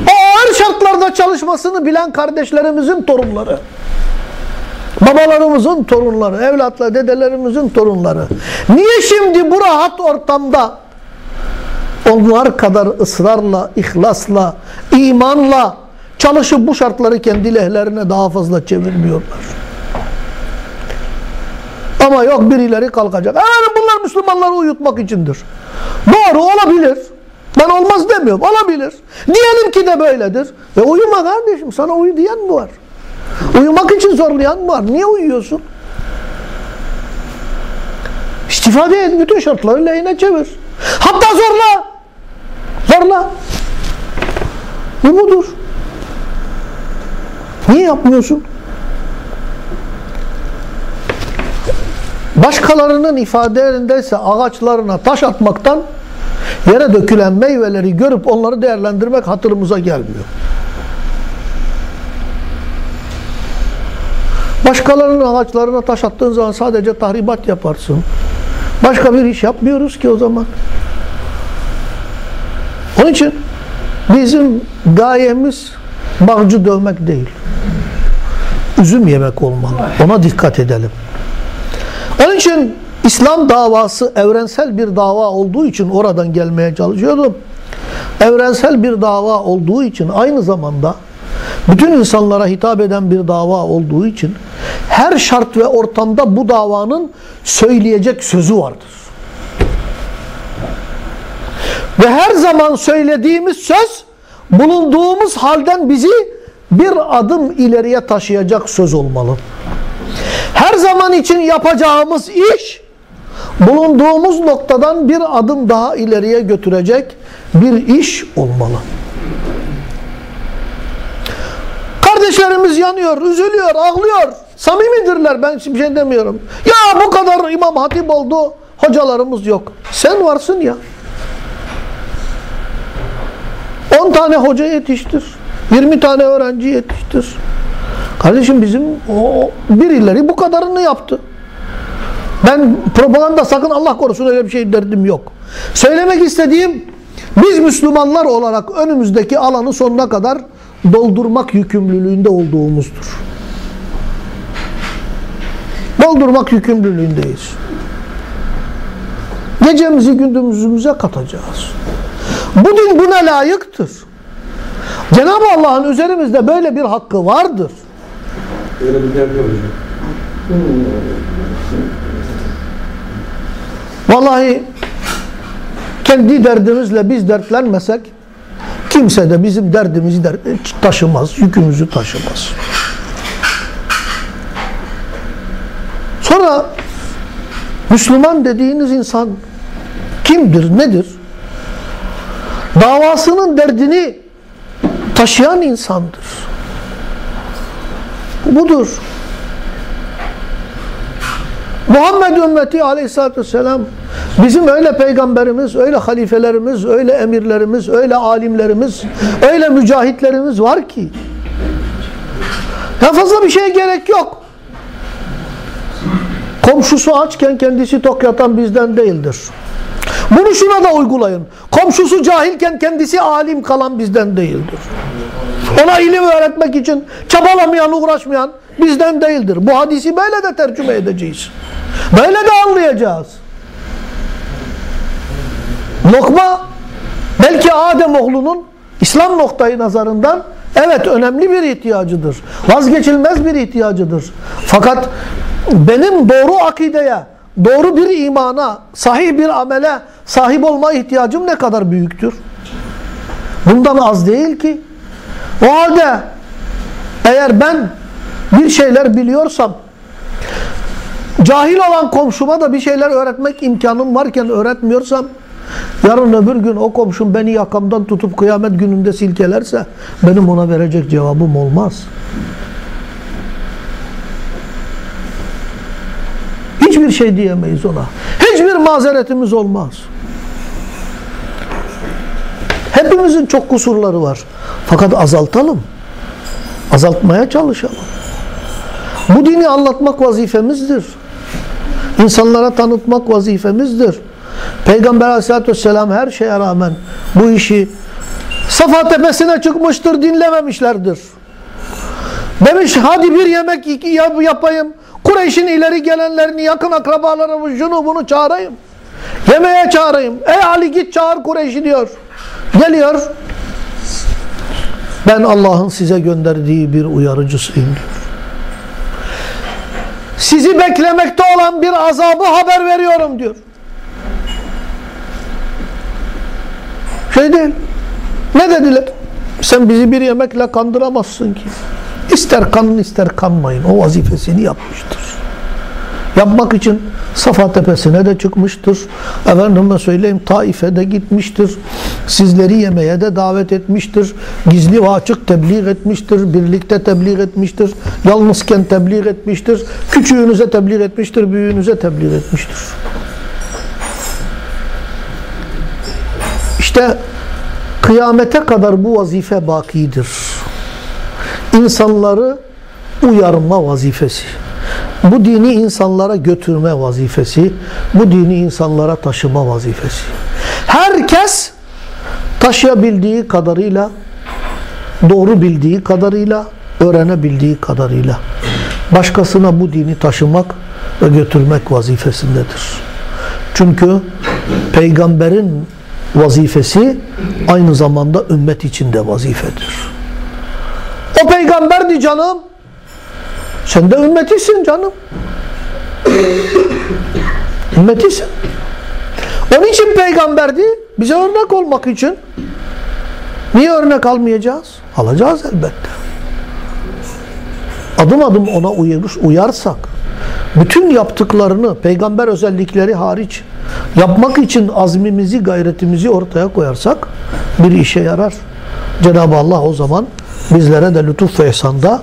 O ağır şartlarda çalışmasını bilen kardeşlerimizin torunları. Babalarımızın torunları, evlatlar, dedelerimizin torunları. Niye şimdi bu rahat ortamda onlar kadar ısrarla, ihlasla, imanla çalışıp bu şartları kendi lehlerine daha fazla çevirmiyorlar? Ama yok birileri kalkacak. Yani bunlar Müslümanları uyutmak içindir. Doğru olabilir. Ben olmaz demiyorum. Olabilir. Diyelim ki de böyledir. E uyuma kardeşim. Sana uyu diyen mi var? Uyumak için zorlayan var? Niye uyuyorsun? İstifade et. Bütün şartları lehine çevir. Hatta zorla. Zorla. Bu budur. Niye yapmıyorsun? Başkalarının ifadelerindeyse ağaçlarına taş atmaktan yere dökülen meyveleri görüp onları değerlendirmek hatırımıza gelmiyor. Başkalarının ağaçlarına taş attığın zaman sadece tahribat yaparsın. Başka bir iş yapmıyoruz ki o zaman. Onun için bizim gayemiz bağcı dövmek değil. Üzüm yemek olmalı. Ona dikkat edelim. Onun için İslam davası evrensel bir dava olduğu için oradan gelmeye çalışıyordum. Evrensel bir dava olduğu için aynı zamanda bütün insanlara hitap eden bir dava olduğu için her şart ve ortamda bu davanın söyleyecek sözü vardır. Ve her zaman söylediğimiz söz bulunduğumuz halden bizi bir adım ileriye taşıyacak söz olmalı. Her zaman için yapacağımız iş bulunduğumuz noktadan bir adım daha ileriye götürecek bir iş olmalı. Kardeşlerimiz yanıyor, üzülüyor, ağlıyor. Samimidirler ben bir şey demiyorum. Ya bu kadar imam hatip oldu, hocalarımız yok. Sen varsın ya. 10 tane hoca yetiştir. 20 tane öğrenci yetiştir. Kardeşim bizim o birileri bu kadarını yaptı. Ben propaganda sakın Allah korusun öyle bir şey derdim yok. Söylemek istediğim biz Müslümanlar olarak önümüzdeki alanı sonuna kadar doldurmak yükümlülüğünde olduğumuzdur. Doldurmak yükümlülüğündeyiz. Gecemizi gündüzümüze katacağız. Bu din buna layıktır. Cenab-ı Allah'ın üzerimizde böyle bir hakkı vardır. Öyle bir yok Vallahi kendi derdimizle biz dertlenmesek kimse de bizim derdimizi taşımaz, yükümüzü taşımaz. Sonra Müslüman dediğiniz insan kimdir, nedir? Davasının derdini taşıyan insandır. Budur. Muhammed ümmeti aleyhissalatü vesselam bizim öyle peygamberimiz, öyle halifelerimiz, öyle emirlerimiz, öyle alimlerimiz, öyle mücahitlerimiz var ki ya fazla bir şeye gerek yok. Komşusu açken kendisi tok yatan bizden değildir. Bunu şuna da uygulayın. Komşusu cahilken kendisi alim kalan bizden değildir. Ona ilim öğretmek için çabalamayan, uğraşmayan bizden değildir. Bu hadisi böyle de tercüme edeceğiz. Böyle de anlayacağız. Lokma belki Adem oğlunun İslam noktayı nazarından evet önemli bir ihtiyacıdır. Vazgeçilmez bir ihtiyacıdır. Fakat benim doğru akideye, doğru bir imana, sahih bir amele sahip olma ihtiyacım ne kadar büyüktür? Bundan az değil ki. O halde eğer ben bir şeyler biliyorsam cahil olan komşuma da bir şeyler öğretmek imkanım varken öğretmiyorsam yarın öbür gün o komşum beni yakamdan tutup kıyamet gününde silkelerse benim ona verecek cevabım olmaz. Hiçbir şey diyemeyiz ona. Hiçbir mazeretimiz olmaz. Hepimizin çok kusurları var. Fakat azaltalım. Azaltmaya çalışalım. Bu dini anlatmak vazifemizdir. İnsanlara tanıtmak vazifemizdir. Peygamber aleyhissalatü vesselam her şeye rağmen bu işi Safa tepesine çıkmıştır dinlememişlerdir. Demiş hadi bir yemek yapayım. Kureyş'in ileri gelenlerini, yakın akrabalarımı, şunu bunu çağırayım. Yemeğe çağırayım. Ey Ali git çağır Kureyş'i diyor. Geliyor. Ben Allah'ın size gönderdiği bir uyarıcısıyım diyor. Sizi beklemekte olan bir azabı haber veriyorum diyor. Şey değil. Ne dediler? Sen bizi bir yemekle kandıramazsın ki. İster kanın ister kanmayın. O vazifesini yapmıştır. Yapmak için Safa tepesine de çıkmıştır. Efendime söyleyeyim Taif'e de gitmiştir. Sizleri yemeğe de davet etmiştir. Gizli ve açık tebliğ etmiştir. Birlikte tebliğ etmiştir. Yalnızken tebliğ etmiştir. Küçüğünüze tebliğ etmiştir. Büyüğünüze tebliğ etmiştir. İşte kıyamete kadar bu vazife bakidir. İnsanları uyarma vazifesi. Bu dini insanlara götürme vazifesi, bu dini insanlara taşıma vazifesi. Herkes taşıyabildiği kadarıyla, doğru bildiği kadarıyla, öğrenebildiği kadarıyla başkasına bu dini taşımak ve götürmek vazifesindedir. Çünkü peygamberin vazifesi aynı zamanda ümmet içinde vazifedir. O peygamberdi canım. Sen de ümmetisin canım. ümmetisin. Onun için peygamberdi. Bize örnek olmak için. Niye örnek almayacağız? Alacağız elbette. Adım adım ona uyarır, uyarsak, bütün yaptıklarını, peygamber özellikleri hariç, yapmak için azmimizi, gayretimizi ortaya koyarsak, bir işe yarar. Cenab-ı Allah o zaman bizlere de lütuf ve ihsanda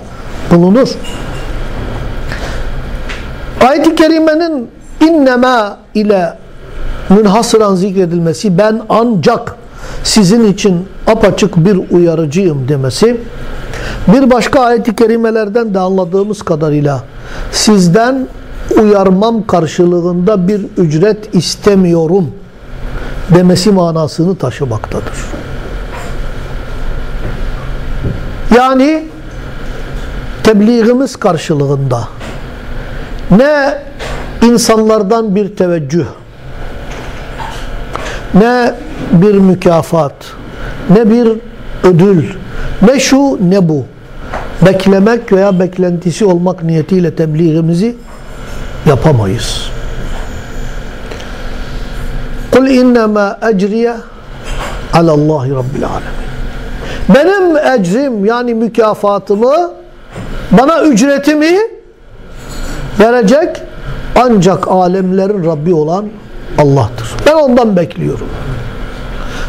bulunur. Ayet-i Kerime'nin innema ile münhasıran zikredilmesi ben ancak sizin için apaçık bir uyarıcıyım demesi bir başka ayet-i kerimelerden de anladığımız kadarıyla sizden uyarmam karşılığında bir ücret istemiyorum demesi manasını taşımaktadır. Yani tebliğimiz karşılığında ne insanlardan bir teveccüh, ne bir mükafat, ne bir ödül, ne şu ne bu. Beklemek veya beklentisi olmak niyetiyle tebliğimizi yapamayız. Kul innema ecriye alallahi rabbil alemin. Benim ecrim yani mükafatımı bana ücretimi verecek ancak alemlerin Rabbi olan Allah'tır. Ben ondan bekliyorum.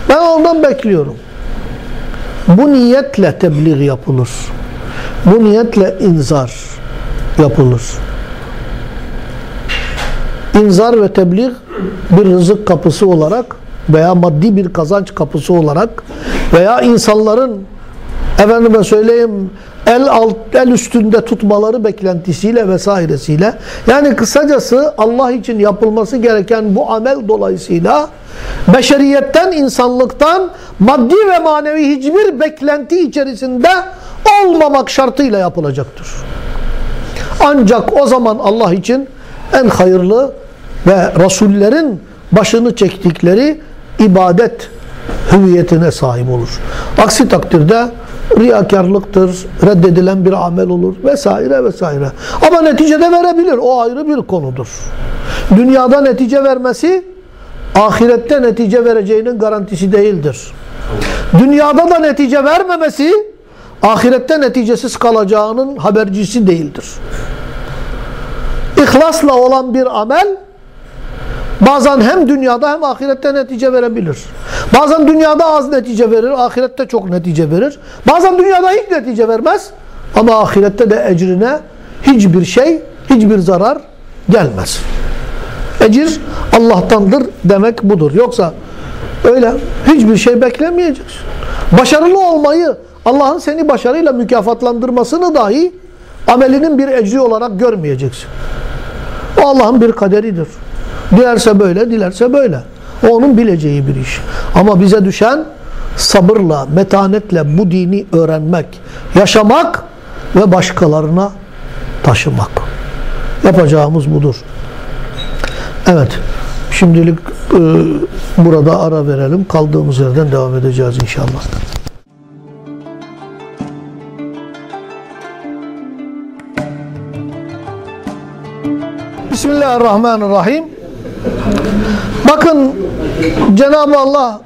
Ben ondan bekliyorum. Bu niyetle tebliğ yapılır. Bu niyetle inzar yapılır. İnzar ve tebliğ bir rızık kapısı olarak veya maddi bir kazanç kapısı olarak veya insanların efendime söyleyeyim el alt el üstünde tutmaları beklentisiyle vesairesiyle yani kısacası Allah için yapılması gereken bu amel dolayısıyla beşeriyetten insanlıktan maddi ve manevi hiçbir beklenti içerisinde olmamak şartıyla yapılacaktır. Ancak o zaman Allah için en hayırlı ve Resullerin başını çektikleri ibadet hüviyetine sahip olur. Aksi takdirde riyakarlıktır, reddedilen bir amel olur vesaire vesaire. Ama neticede verebilir. O ayrı bir konudur. Dünyada netice vermesi ahirette netice vereceğinin garantisi değildir. Dünyada da netice vermemesi ahirette neticesiz kalacağının habercisi değildir. İhlasla olan bir amel bazen hem dünyada hem ahirette netice verebilir. Bazen dünyada az netice verir, ahirette çok netice verir. Bazen dünyada hiç netice vermez ama ahirette de ecrine hiçbir şey, hiçbir zarar gelmez. Ecir Allah'tandır demek budur. Yoksa öyle hiçbir şey beklemeyeceksin. Başarılı olmayı, Allah'ın seni başarıyla mükafatlandırmasını dahi amelinin bir ecri olarak görmeyeceksin. O Allah'ın bir kaderidir. Dilerse böyle, dilerse böyle. O onun bileceği bir iş. Ama bize düşen sabırla, metanetle bu dini öğrenmek, yaşamak ve başkalarına taşımak. Yapacağımız budur. Evet. Şimdilik e, burada ara verelim. Kaldığımız yerden devam edeceğiz inşallah. Bismillahirrahmanirrahim. Bakın Cenab-ı Allah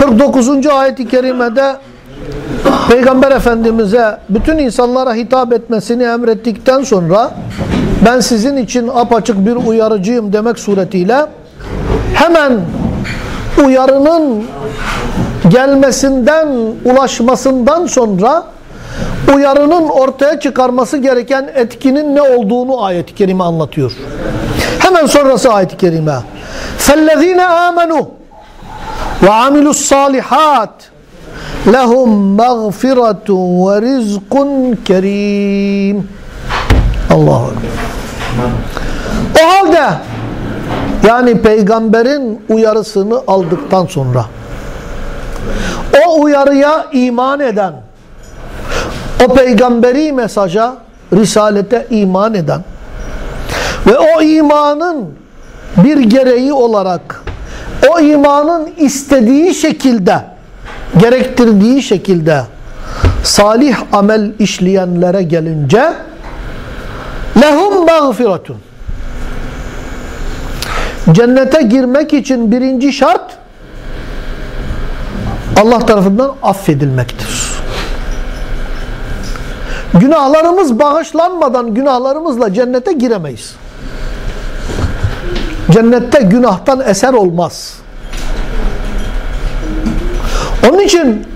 49. ayet-i kerimede Peygamber Efendimiz'e bütün insanlara hitap etmesini emrettikten sonra ben sizin için apaçık bir uyarıcıyım demek suretiyle hemen uyarının gelmesinden, ulaşmasından sonra uyarının ortaya çıkarması gereken etkinin ne olduğunu ayet-i kerime anlatıyor. Hemen sonrası ayet-i kerime. فَالَّذ۪ينَ آمَنُوا وَعَمِلُوا الصَّالِحَاتِ لَهُمْ مَغْفِرَةٌ وَرِزْقٌ كَرِيمٌ Allahu Ekber. O halde yani peygamberin uyarısını aldıktan sonra o uyarıya iman eden o peygamberi mesaja risalete iman eden ve o imanın bir gereği olarak o imanın istediği şekilde gerektirdiği şekilde salih amel işleyenlere gelince lehum mağfiretun cennete girmek için birinci şart Allah tarafından affedilmektir. Günahlarımız bağışlanmadan günahlarımızla cennete giremeyiz. Cennette günahtan eser olmaz. Onun için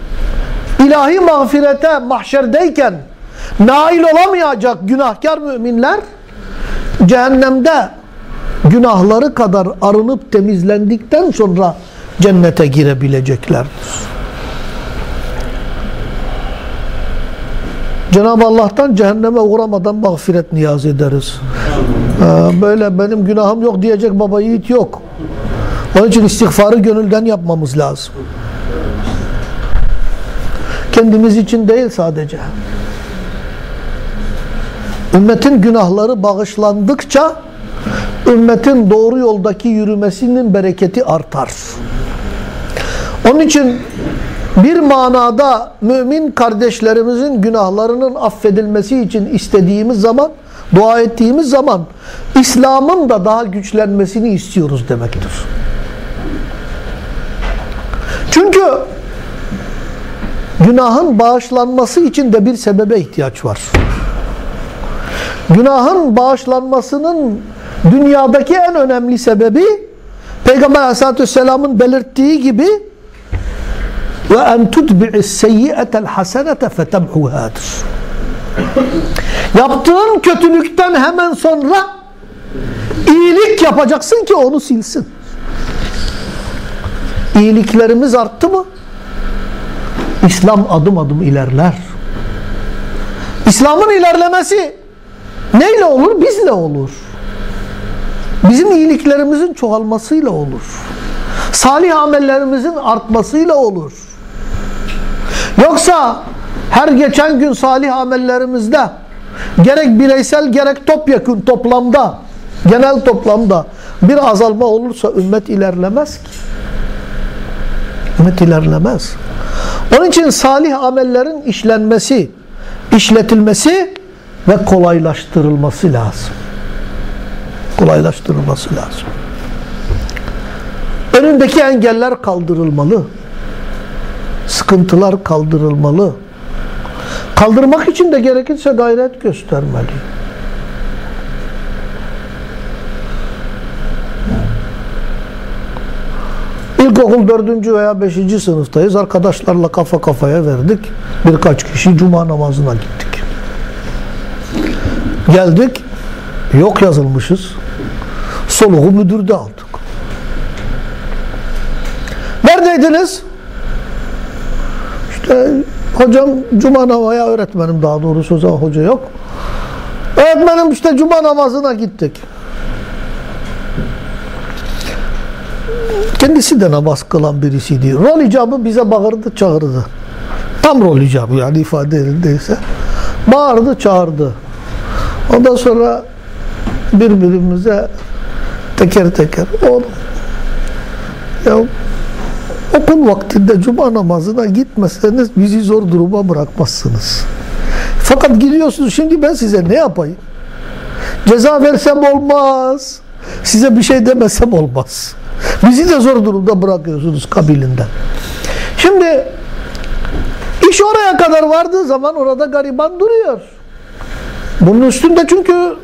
ilahi mağfirete mahşerdeyken nail olamayacak günahkar müminler cehennemde günahları kadar arınıp temizlendikten sonra cennete girebileceklerdir. Cenab-ı Allah'tan cehenneme uğramadan mağfiret niyaz ederiz. Ee, böyle benim günahım yok diyecek baba yiğit yok. Onun için istiğfarı gönülden yapmamız lazım. Kendimiz için değil sadece. Ümmetin günahları bağışlandıkça ümmetin doğru yoldaki yürümesinin bereketi artar. Onun için bir manada mümin kardeşlerimizin günahlarının affedilmesi için istediğimiz zaman, dua ettiğimiz zaman İslam'ın da daha güçlenmesini istiyoruz demektir. Çünkü günahın bağışlanması için de bir sebebe ihtiyaç var. Günahın bağışlanmasının dünyadaki en önemli sebebi Peygamber Aleyhisselatü Vesselam'ın belirttiği gibi ve en tutbi'is seyyi'etel hasenete fetemhuhadır. Yaptığın kötülükten hemen sonra iyilik yapacaksın ki onu silsin. İyiliklerimiz arttı mı? İslam adım adım ilerler. İslam'ın ilerlemesi neyle olur? Bizle olur. Bizim iyiliklerimizin çoğalmasıyla olur. Salih amellerimizin artmasıyla olur. Yoksa her geçen gün salih amellerimizde gerek bireysel gerek topyekun toplamda genel toplamda bir azalma olursa ümmet ilerlemez ki. Ümmet ilerlemez. Onun için salih amellerin işlenmesi, işletilmesi ve kolaylaştırılması lazım. Kolaylaştırılması lazım. Önündeki engeller kaldırılmalı. Sıkıntılar kaldırılmalı. Kaldırmak için de gerekirse gayret göstermeli. İlkokul dördüncü veya beşinci sınıftayız. Arkadaşlarla kafa kafaya verdik. Birkaç kişi cuma namazına gittik. Geldik. Yok yazılmışız. Soluğu müdürde aldık. Neredeydiniz? İşte hocam cuma namazı öğretmenim daha doğrusu o zaman hoca yok. Öğretmenim işte cuma namazına gittik. Kendisi de namaz kılan birisiydi. Rol icabı bize bağırdı çağırdı. Tam rol icabı yani ifade edildiyse. Bağırdı çağırdı. Ondan sonra birbirimize teker teker oğlum ya okul vaktinde cuma namazına gitmeseniz bizi zor duruma bırakmazsınız. Fakat gidiyorsunuz şimdi ben size ne yapayım? Ceza versem olmaz. Size bir şey demesem olmaz. Bizi de zor durumda bırakıyorsunuz kabilinden. Şimdi iş oraya kadar vardığı zaman orada gariban duruyor. Bunun üstünde çünkü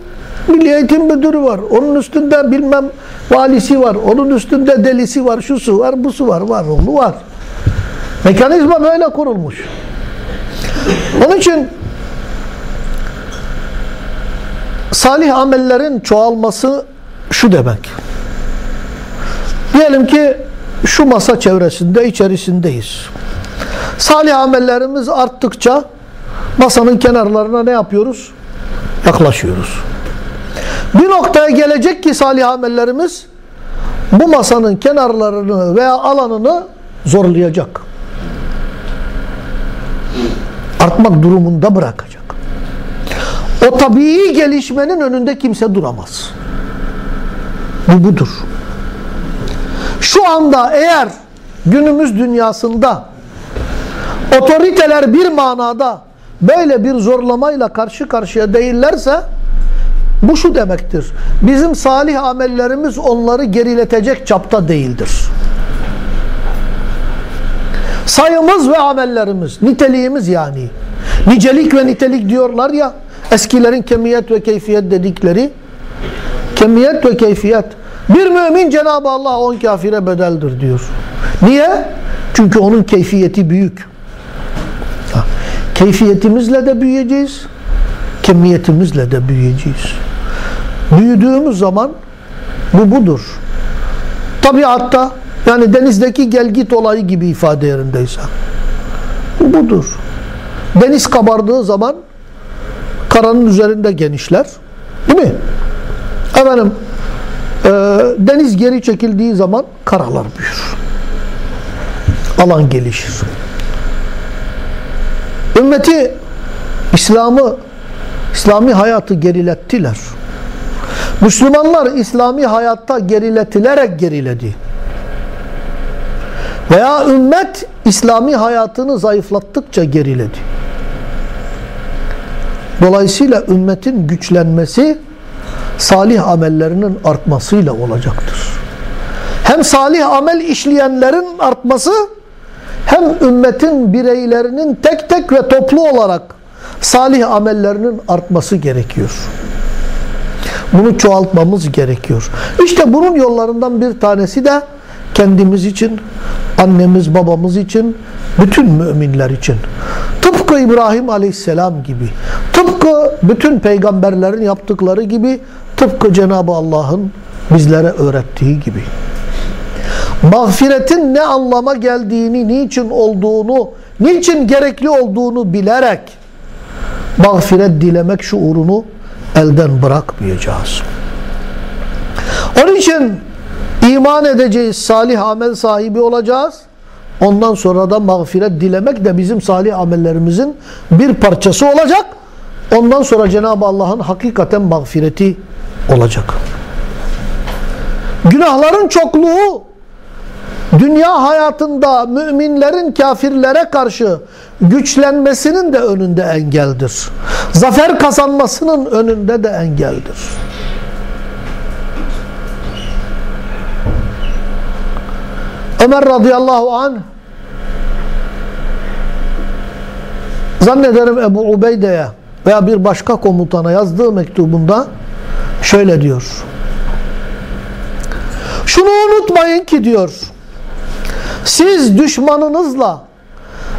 Milli Eğitim Müdürü var. Onun üstünde bilmem valisi var. Onun üstünde delisi var. Şusu var, busu var. Var oğlu var. Mekanizma böyle kurulmuş. Onun için salih amellerin çoğalması şu demek. Diyelim ki şu masa çevresinde içerisindeyiz. Salih amellerimiz arttıkça masanın kenarlarına ne yapıyoruz? yaklaşıyoruz. Bir noktaya gelecek ki salih amellerimiz bu masanın kenarlarını veya alanını zorlayacak. Artmak durumunda bırakacak. O tabii gelişmenin önünde kimse duramaz. Bu budur. Şu anda eğer günümüz dünyasında otoriteler bir manada böyle bir zorlamayla karşı karşıya değillerse bu şu demektir. Bizim salih amellerimiz onları geriletecek çapta değildir. Sayımız ve amellerimiz, niteliğimiz yani. Nicelik ve nitelik diyorlar ya, eskilerin kemiyet ve keyfiyet dedikleri. Kemiyet ve keyfiyet. Bir mümin Cenab-ı Allah on kafire bedeldir diyor. Niye? Çünkü onun keyfiyeti büyük. Keyfiyetimizle de büyüyeceğiz, kemiyetimizle de büyüyeceğiz. Büyüdüğümüz zaman bu budur. Tabiatta yani denizdeki gel git olayı gibi ifade yerindeyse. Bu budur. Deniz kabardığı zaman karanın üzerinde genişler. Değil mi? Efendim e, deniz geri çekildiği zaman karalar büyür. Alan gelişir. Ümmeti İslam'ı İslami hayatı gerilettiler. Müslümanlar İslami hayatta geriletilerek geriledi. Veya ümmet İslami hayatını zayıflattıkça geriledi. Dolayısıyla ümmetin güçlenmesi salih amellerinin artmasıyla olacaktır. Hem salih amel işleyenlerin artması hem ümmetin bireylerinin tek tek ve toplu olarak salih amellerinin artması gerekiyor. Bunu çoğaltmamız gerekiyor. İşte bunun yollarından bir tanesi de kendimiz için, annemiz, babamız için, bütün müminler için. Tıpkı İbrahim Aleyhisselam gibi, tıpkı bütün peygamberlerin yaptıkları gibi, tıpkı Cenab-ı Allah'ın bizlere öğrettiği gibi. Mağfiretin ne anlama geldiğini, niçin olduğunu, niçin gerekli olduğunu bilerek mağfiret dilemek şuurunu elden bırakmayacağız. Onun için iman edeceğiz, salih amel sahibi olacağız. Ondan sonra da mağfiret dilemek de bizim salih amellerimizin bir parçası olacak. Ondan sonra Cenab-ı Allah'ın hakikaten mağfireti olacak. Günahların çokluğu dünya hayatında müminlerin kafirlere karşı güçlenmesinin de önünde engeldir. Zafer kazanmasının önünde de engeldir. Ömer radıyallahu anh zannederim Ebu Ubeyde'ye veya bir başka komutana yazdığı mektubunda şöyle diyor. Şunu unutmayın ki diyor. Siz düşmanınızla,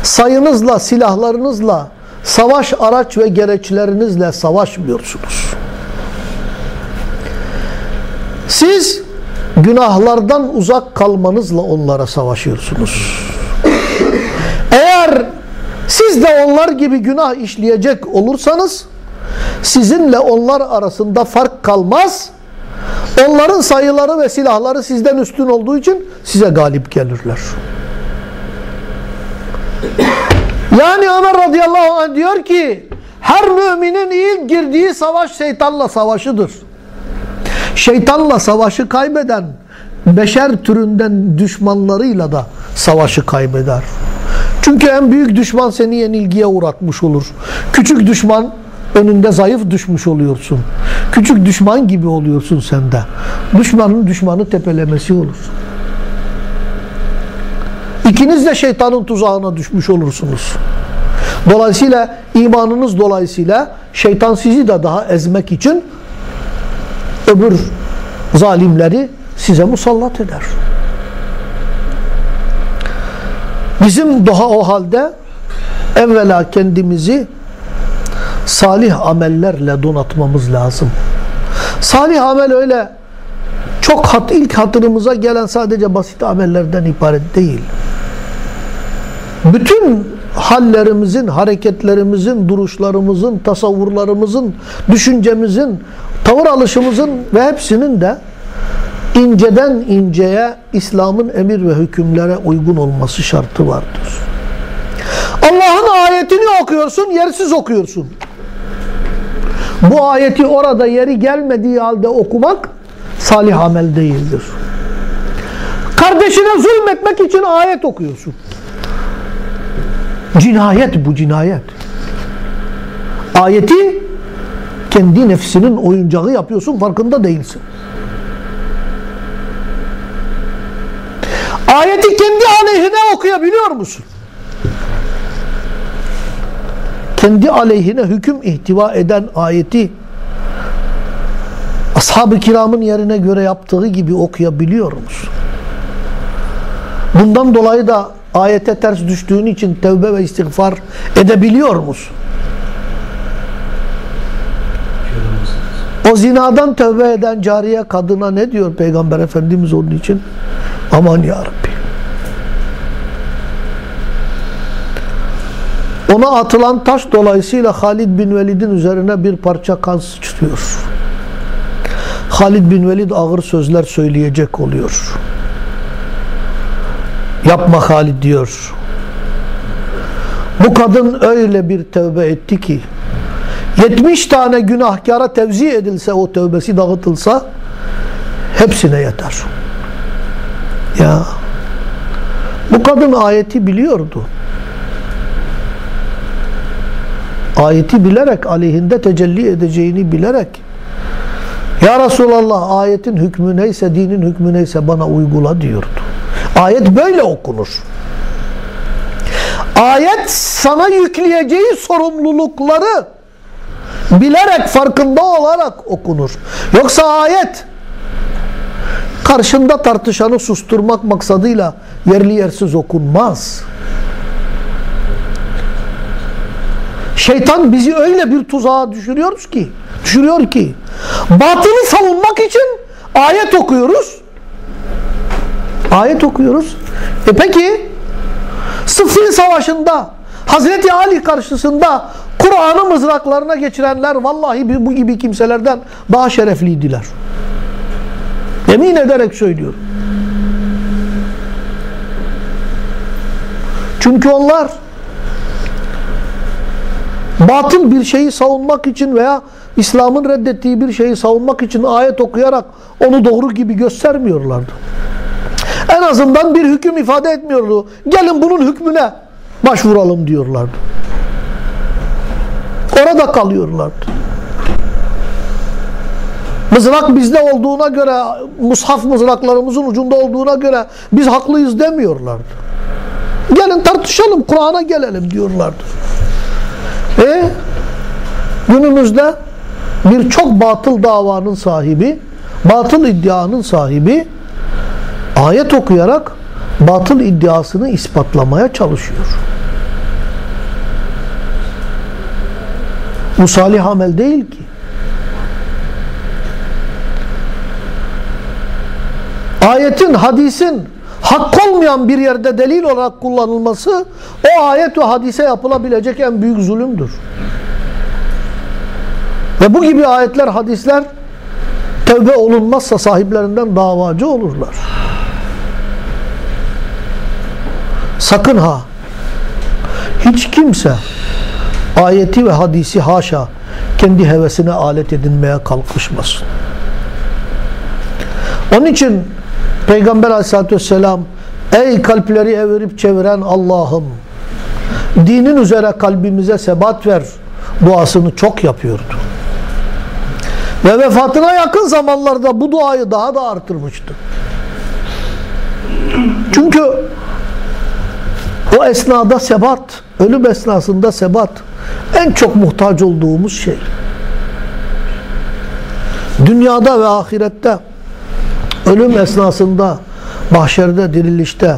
sayınızla, silahlarınızla, savaş araç ve gereçlerinizle savaşmıyorsunuz. Siz günahlardan uzak kalmanızla onlara savaşıyorsunuz. Eğer siz de onlar gibi günah işleyecek olursanız sizinle onlar arasında fark kalmaz. Onların sayıları ve silahları sizden üstün olduğu için size galip gelirler. Yani Ömer radıyallahu anh diyor ki her müminin ilk girdiği savaş şeytanla savaşıdır. Şeytanla savaşı kaybeden beşer türünden düşmanlarıyla da savaşı kaybeder. Çünkü en büyük düşman seni yenilgiye uğratmış olur. Küçük düşman önünde zayıf düşmüş oluyorsun. Küçük düşman gibi oluyorsun sen de. Düşmanın düşmanı tepelemesi olur. İkiniz de şeytanın tuzağına düşmüş olursunuz. Dolayısıyla imanınız dolayısıyla şeytan sizi de daha ezmek için öbür zalimleri size musallat eder. Bizim daha o halde evvela kendimizi salih amellerle donatmamız lazım. Salih amel öyle çok hat, ilk hatırımıza gelen sadece basit amellerden ibaret değil. Bütün hallerimizin, hareketlerimizin, duruşlarımızın, tasavvurlarımızın, düşüncemizin, tavır alışımızın ve hepsinin de inceden inceye İslam'ın emir ve hükümlere uygun olması şartı vardır. Allah'ın ayetini okuyorsun, yersiz okuyorsun. Bu ayeti orada yeri gelmediği halde okumak salih amel değildir. Kardeşine zulmetmek için ayet okuyorsun. Cinayet bu cinayet. Ayeti kendi nefsinin oyuncağı yapıyorsun farkında değilsin. Ayeti kendi aleyhine okuyabiliyor musun? Kendi aleyhine hüküm ihtiva eden ayeti ashab-ı kiramın yerine göre yaptığı gibi okuyabiliyor musun? Bundan dolayı da ayete ters düştüğün için tevbe ve istiğfar edebiliyor musun? O zinadan tövbe eden cariye kadına ne diyor Peygamber Efendimiz onun için? Aman ya Ona atılan taş dolayısıyla Halid bin Velid'in üzerine bir parça kan sıçrıyor. Halid bin Velid ağır sözler söyleyecek oluyor. Yapma Halid diyor. Bu kadın öyle bir tövbe etti ki 70 tane günahkara tevzi edilse o tövbesi dağıtılsa hepsine yeter. Ya bu kadın ayeti biliyordu. Ayeti bilerek aleyhinde tecelli edeceğini bilerek Ya Resulallah ayetin hükmü neyse dinin hükmü neyse bana uygula diyordu. Ayet böyle okunur. Ayet sana yükleyeceği sorumlulukları bilerek farkında olarak okunur. Yoksa ayet karşında tartışanı susturmak maksadıyla yerli yersiz okunmaz. Şeytan bizi öyle bir tuzağa düşürüyoruz ki, düşürüyor ki batılı savunmak için ayet okuyoruz. Ayet okuyoruz. E peki Sıffin Savaşı'nda Hazreti Ali karşısında Kur'an'ı mızraklarına geçirenler vallahi bu gibi kimselerden daha şerefliydiler. Emin ederek söylüyorum. Çünkü onlar batıl bir şeyi savunmak için veya İslam'ın reddettiği bir şeyi savunmak için ayet okuyarak onu doğru gibi göstermiyorlardı. En azından bir hüküm ifade etmiyordu. Gelin bunun hükmüne başvuralım diyorlardı. Orada kalıyorlardı. Mızrak bizde olduğuna göre, mushaf mızraklarımızın ucunda olduğuna göre biz haklıyız demiyorlardı. Gelin tartışalım, Kur'an'a gelelim diyorlardı. E günümüzde birçok batıl davanın sahibi, batıl iddianın sahibi ayet okuyarak batıl iddiasını ispatlamaya çalışıyor. Bu salih amel değil ki. Ayetin, hadisin hak olmayan bir yerde delil olarak kullanılması o ayet ve hadise yapılabilecek en büyük zulümdür. Ve bu gibi ayetler, hadisler tövbe olunmazsa sahiplerinden davacı olurlar. Sakın ha hiç kimse ayeti ve hadisi haşa kendi hevesine alet edinmeye kalkışmasın. Onun için Peygamber aleyhissalatü vesselam ey kalpleri evirip çeviren Allah'ım dinin üzere kalbimize sebat ver duasını çok yapıyordu. Ve vefatına yakın zamanlarda bu duayı daha da artırmıştı. Çünkü o esnada sebat, ölüm esnasında sebat en çok muhtaç olduğumuz şey. Dünyada ve ahirette ölüm esnasında mahşerde, dirilişte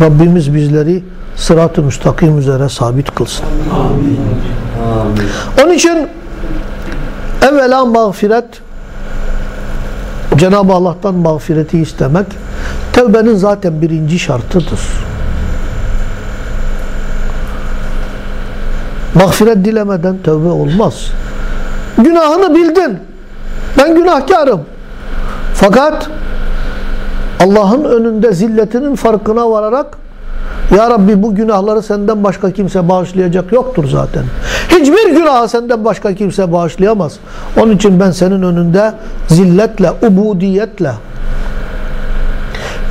Rabbimiz bizleri sırat-ı müstakim üzere sabit kılsın. Amin. Onun için evvela mağfiret Cenab-ı Allah'tan mağfireti istemek tevbenin zaten birinci şartıdır. Mağfiret dilemeden tövbe olmaz. Günahını bildin. Ben günahkarım. Fakat Allah'ın önünde zilletinin farkına vararak Ya Rabbi bu günahları senden başka kimse bağışlayacak yoktur zaten. Hiçbir günahı senden başka kimse bağışlayamaz. Onun için ben senin önünde zilletle, ubudiyetle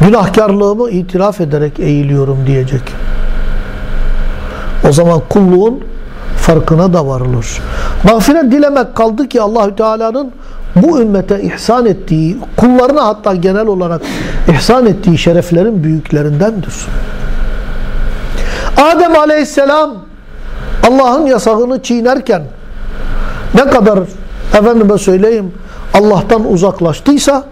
günahkarlığımı itiraf ederek eğiliyorum diyecek. O zaman kulluğun farkına da varılır. Mağfiret dilemek kaldı ki Allahü Teala'nın bu ümmete ihsan ettiği, kullarına hatta genel olarak ihsan ettiği şereflerin büyüklerindendir. Adem Aleyhisselam Allah'ın yasağını çiğnerken ne kadar efendime söyleyeyim Allah'tan uzaklaştıysa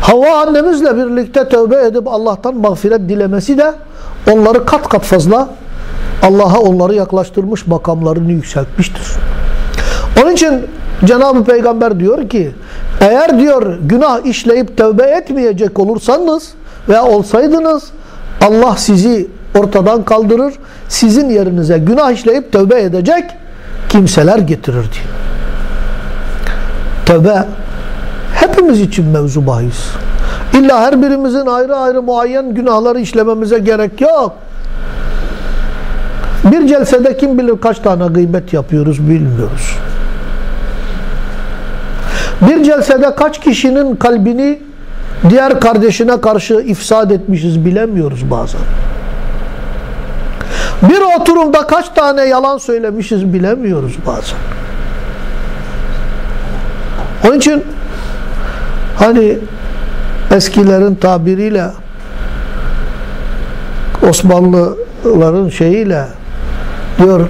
Havva annemizle birlikte tövbe edip Allah'tan mağfiret dilemesi de onları kat kat fazla Allah'a onları yaklaştırmış makamlarını yükseltmiştir. Onun için Cenab-ı Peygamber diyor ki eğer diyor günah işleyip tövbe etmeyecek olursanız veya olsaydınız Allah sizi ortadan kaldırır sizin yerinize günah işleyip tövbe edecek kimseler getirir diyor. Tövbe hepimiz için mevzu bahis. İlla her birimizin ayrı ayrı muayyen günahları işlememize gerek yok. Bir celsede kim bilir kaç tane gıybet yapıyoruz bilmiyoruz. Bir celsede kaç kişinin kalbini diğer kardeşine karşı ifsad etmişiz bilemiyoruz bazen. Bir oturumda kaç tane yalan söylemişiz bilemiyoruz bazen. Onun için hani eskilerin tabiriyle Osmanlıların şeyiyle diyor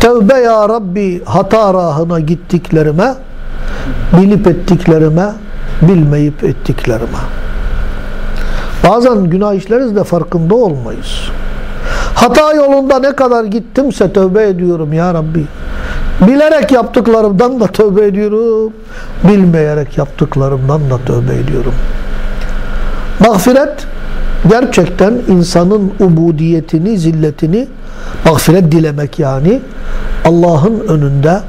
Tevbe ya Rabbi hata rahına gittiklerime bilip ettiklerime bilmeyip ettiklerime. Bazen günah işleriz de farkında olmayız. Hata yolunda ne kadar gittimse tövbe ediyorum ya Rabbi. Bilerek yaptıklarımdan da tövbe ediyorum. Bilmeyerek yaptıklarımdan da tövbe ediyorum. Mağfiret gerçekten insanın ubudiyetini, zilletini mağfiret dilemek yani. Allah'ın önünde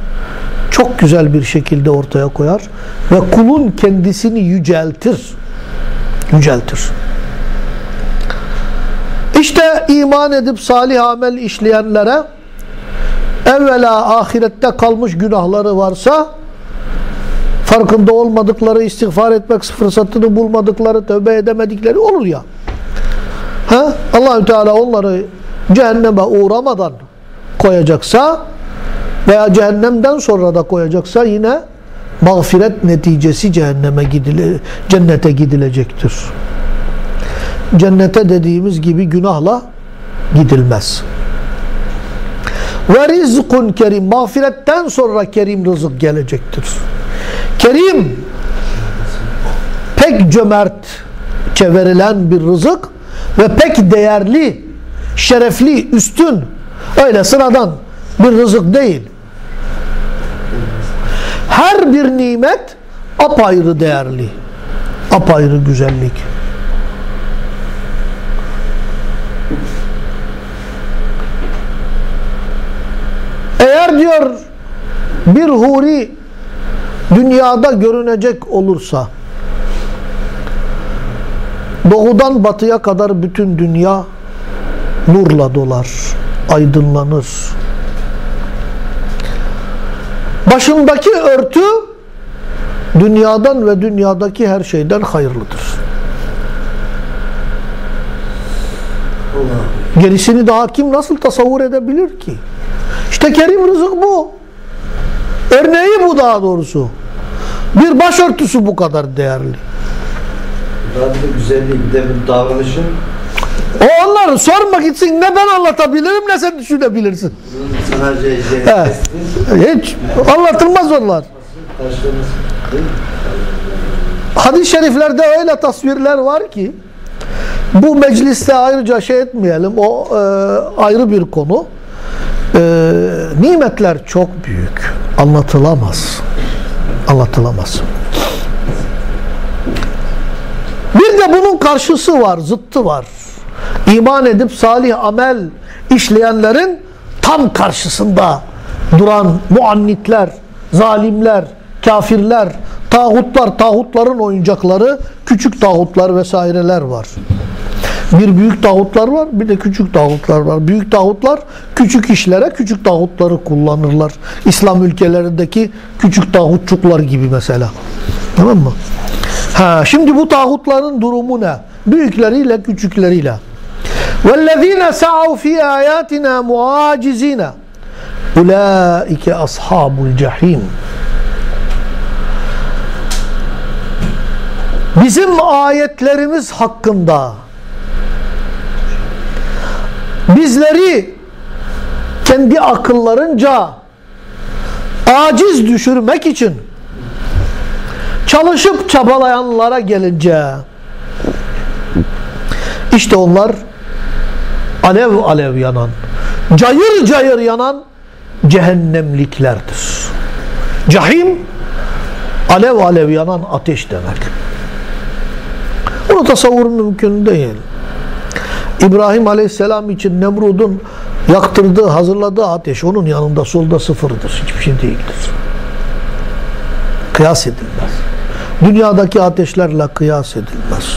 çok güzel bir şekilde ortaya koyar ve kulun kendisini yüceltir. Yüceltir. İşte iman edip salih amel işleyenlere evvela ahirette kalmış günahları varsa farkında olmadıkları, istiğfar etmek fırsatını bulmadıkları, tövbe edemedikleri olur ya. Ha? Allahü Teala onları cehenneme uğramadan koyacaksa veya cehennemden sonra da koyacaksa yine mağfiret neticesi cehenneme gidile, cennete gidilecektir. Cennete dediğimiz gibi günahla gidilmez. Ve rizkun kerim mağfiretten sonra kerim rızık gelecektir. Kerim pek cömertçe verilen bir rızık ve pek değerli, şerefli, üstün öyle sıradan bir rızık değil. Her bir nimet apayrı değerli, apayrı güzellik. Eğer diyor bir huri dünyada görünecek olursa doğudan batıya kadar bütün dünya nurla dolar, aydınlanır. Başındaki örtü dünyadan ve dünyadaki her şeyden hayırlıdır. Gerisini daha kim nasıl tasavvur edebilir ki? İşte kerim rızık bu. Örneği bu daha doğrusu. Bir başörtüsü bu kadar değerli. Daha bir güzelliği bir de bir davranışın O onları sorma gitsin ne ben anlatabilirim ne sen düşünebilirsin. He. Hiç anlatılmaz onlar. Hadis-i şeriflerde öyle tasvirler var ki bu mecliste ayrıca şey etmeyelim o e, ayrı bir konu. E, nimetler çok büyük. Anlatılamaz. Anlatılamaz. Bir de bunun karşısı var, zıttı var. İman edip salih amel işleyenlerin tam karşısında duran muannitler, zalimler, kafirler, tağutlar, tağutların oyuncakları, küçük tağutlar vesaireler var. Bir büyük tağutlar var, bir de küçük tağutlar var. Büyük tağutlar küçük işlere küçük tağutları kullanırlar. İslam ülkelerindeki küçük tağutçuklar gibi mesela. Tamam mı? Ha, şimdi bu tağutların durumu ne? Büyükleriyle küçükleriyle. وَالَّذ۪ينَ سَعَوْا ف۪ي آيَاتِنَا مُعَاجِز۪ينَ اُولَٰئِكَ أَصْحَابُ الْجَح۪يمِ Bizim ayetlerimiz hakkında bizleri kendi akıllarınca aciz düşürmek için çalışıp çabalayanlara gelince işte onlar alev alev yanan, cayır cayır yanan cehennemliklerdir. Cahim alev alev yanan ateş demek. Bunu tasavvur mümkün değil. İbrahim Aleyhisselam için Nemrud'un yaktırdığı, hazırladığı ateş onun yanında solda sıfırdır. Hiçbir şey değildir. Kıyas edilmez. Dünyadaki ateşlerle kıyas edilmez.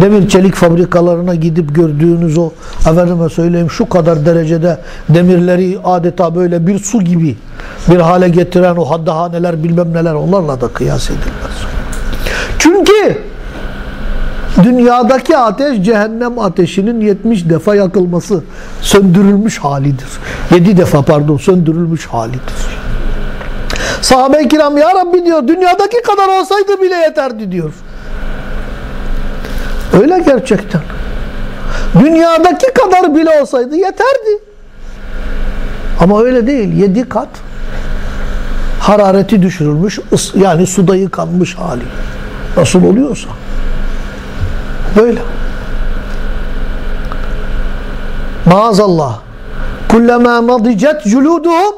Demir çelik fabrikalarına gidip gördüğünüz o efendime söyleyeyim şu kadar derecede demirleri adeta böyle bir su gibi bir hale getiren o haddahaneler bilmem neler onlarla da kıyas edilmez. Çünkü dünyadaki ateş cehennem ateşinin 70 defa yakılması söndürülmüş halidir. 7 defa pardon söndürülmüş halidir. Sahabe-i kiram ya Rabbi diyor dünyadaki kadar olsaydı bile yeterdi diyor. Öyle gerçekten. Dünyadaki kadar bile olsaydı yeterdi. Ama öyle değil. Yedi kat harareti düşürülmüş yani suda yıkanmış hali. Nasıl oluyorsa. Böyle. Maazallah. Kullama madicet culuduhum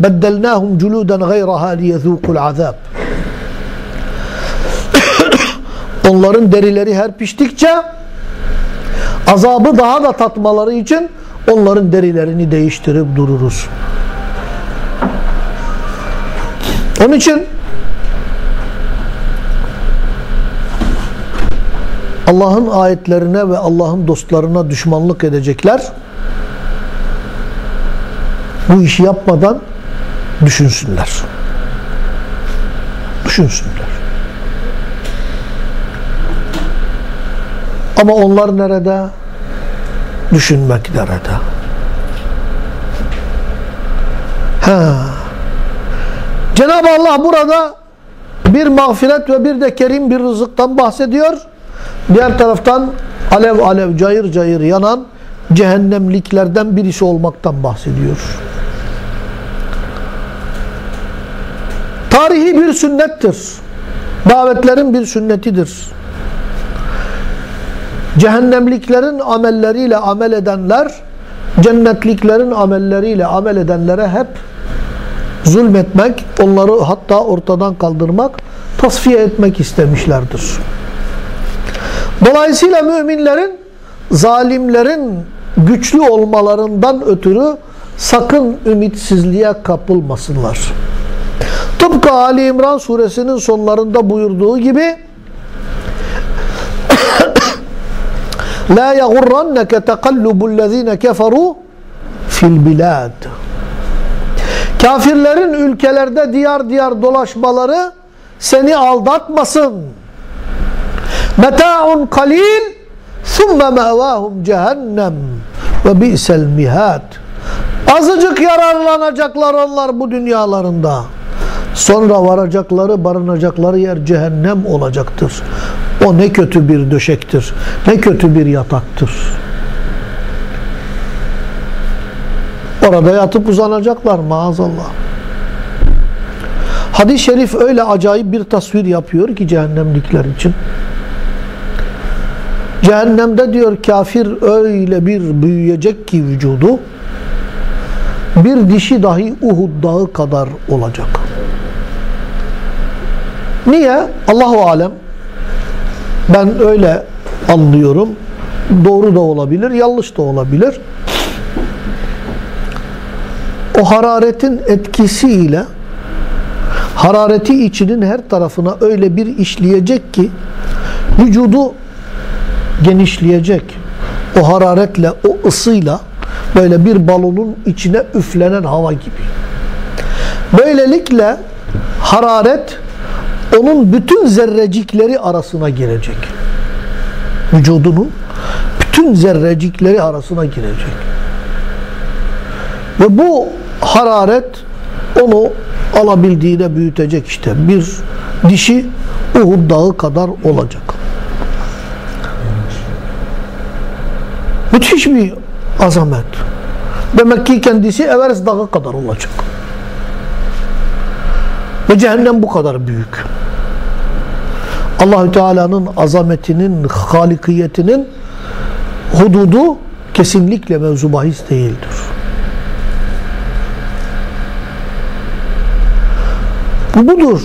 beddelnahum culudan gayraha liyezûkul azab. Onların derileri her piştikçe azabı daha da tatmaları için onların derilerini değiştirip dururuz. Onun için Allah'ın ayetlerine ve Allah'ın dostlarına düşmanlık edecekler. Bu işi yapmadan düşünsünler. Düşünsünler. Ama onlar nerede? Düşünmek nerede? Ha. Cenab-ı Allah burada bir mağfiret ve bir de kerim bir rızıktan bahsediyor. Diğer taraftan alev alev cayır cayır yanan cehennemliklerden birisi olmaktan bahsediyor. Tarihi bir sünnettir. Davetlerin bir sünnetidir. Cehennemliklerin amelleriyle amel edenler, cennetliklerin amelleriyle amel edenlere hep zulmetmek, onları hatta ortadan kaldırmak, tasfiye etmek istemişlerdir. Dolayısıyla müminlerin zalimlerin güçlü olmalarından ötürü sakın ümitsizliğe kapılmasınlar. Tıpkı Ali İmran suresinin sonlarında buyurduğu gibi La yagurranneke tekallubul-lezine keferu fil bilad. Kafirlerin ülkelerde diyar diyar dolaşmaları seni aldatmasın. Meta'un kalil thumme mevahum cehennem ve bi'sel mihad. Azıcık yararlanacaklar onlar bu dünyalarında. Sonra varacakları, barınacakları yer cehennem olacaktır. O ne kötü bir döşektir. Ne kötü bir yataktır. Orada yatıp uzanacaklar maazallah. Hadis-i şerif öyle acayip bir tasvir yapıyor ki cehennemlikler için. Cehennemde diyor kafir öyle bir büyüyecek ki vücudu bir dişi dahi Uhud dağı kadar olacak. Niye? Allahu alem. Ben öyle anlıyorum. Doğru da olabilir, yanlış da olabilir. o hararetin etkisiyle harareti içinin her tarafına öyle bir işleyecek ki vücudu genişleyecek. O hararetle, o ısıyla böyle bir balonun içine üflenen hava gibi. Böylelikle hararet onun bütün zerrecikleri arasına girecek. Vücudunun bütün zerrecikleri arasına girecek. Ve bu hararet onu alabildiğine büyütecek işte. Bir dişi Uhud dağı kadar olacak. Müthiş bir azamet. Demek ki kendisi Everest dağı kadar olacak. Ve cehennem bu kadar büyük. Allahü Teala'nın azametinin, halikiyetinin hududu kesinlikle mevzu bahis değildir. Bu budur.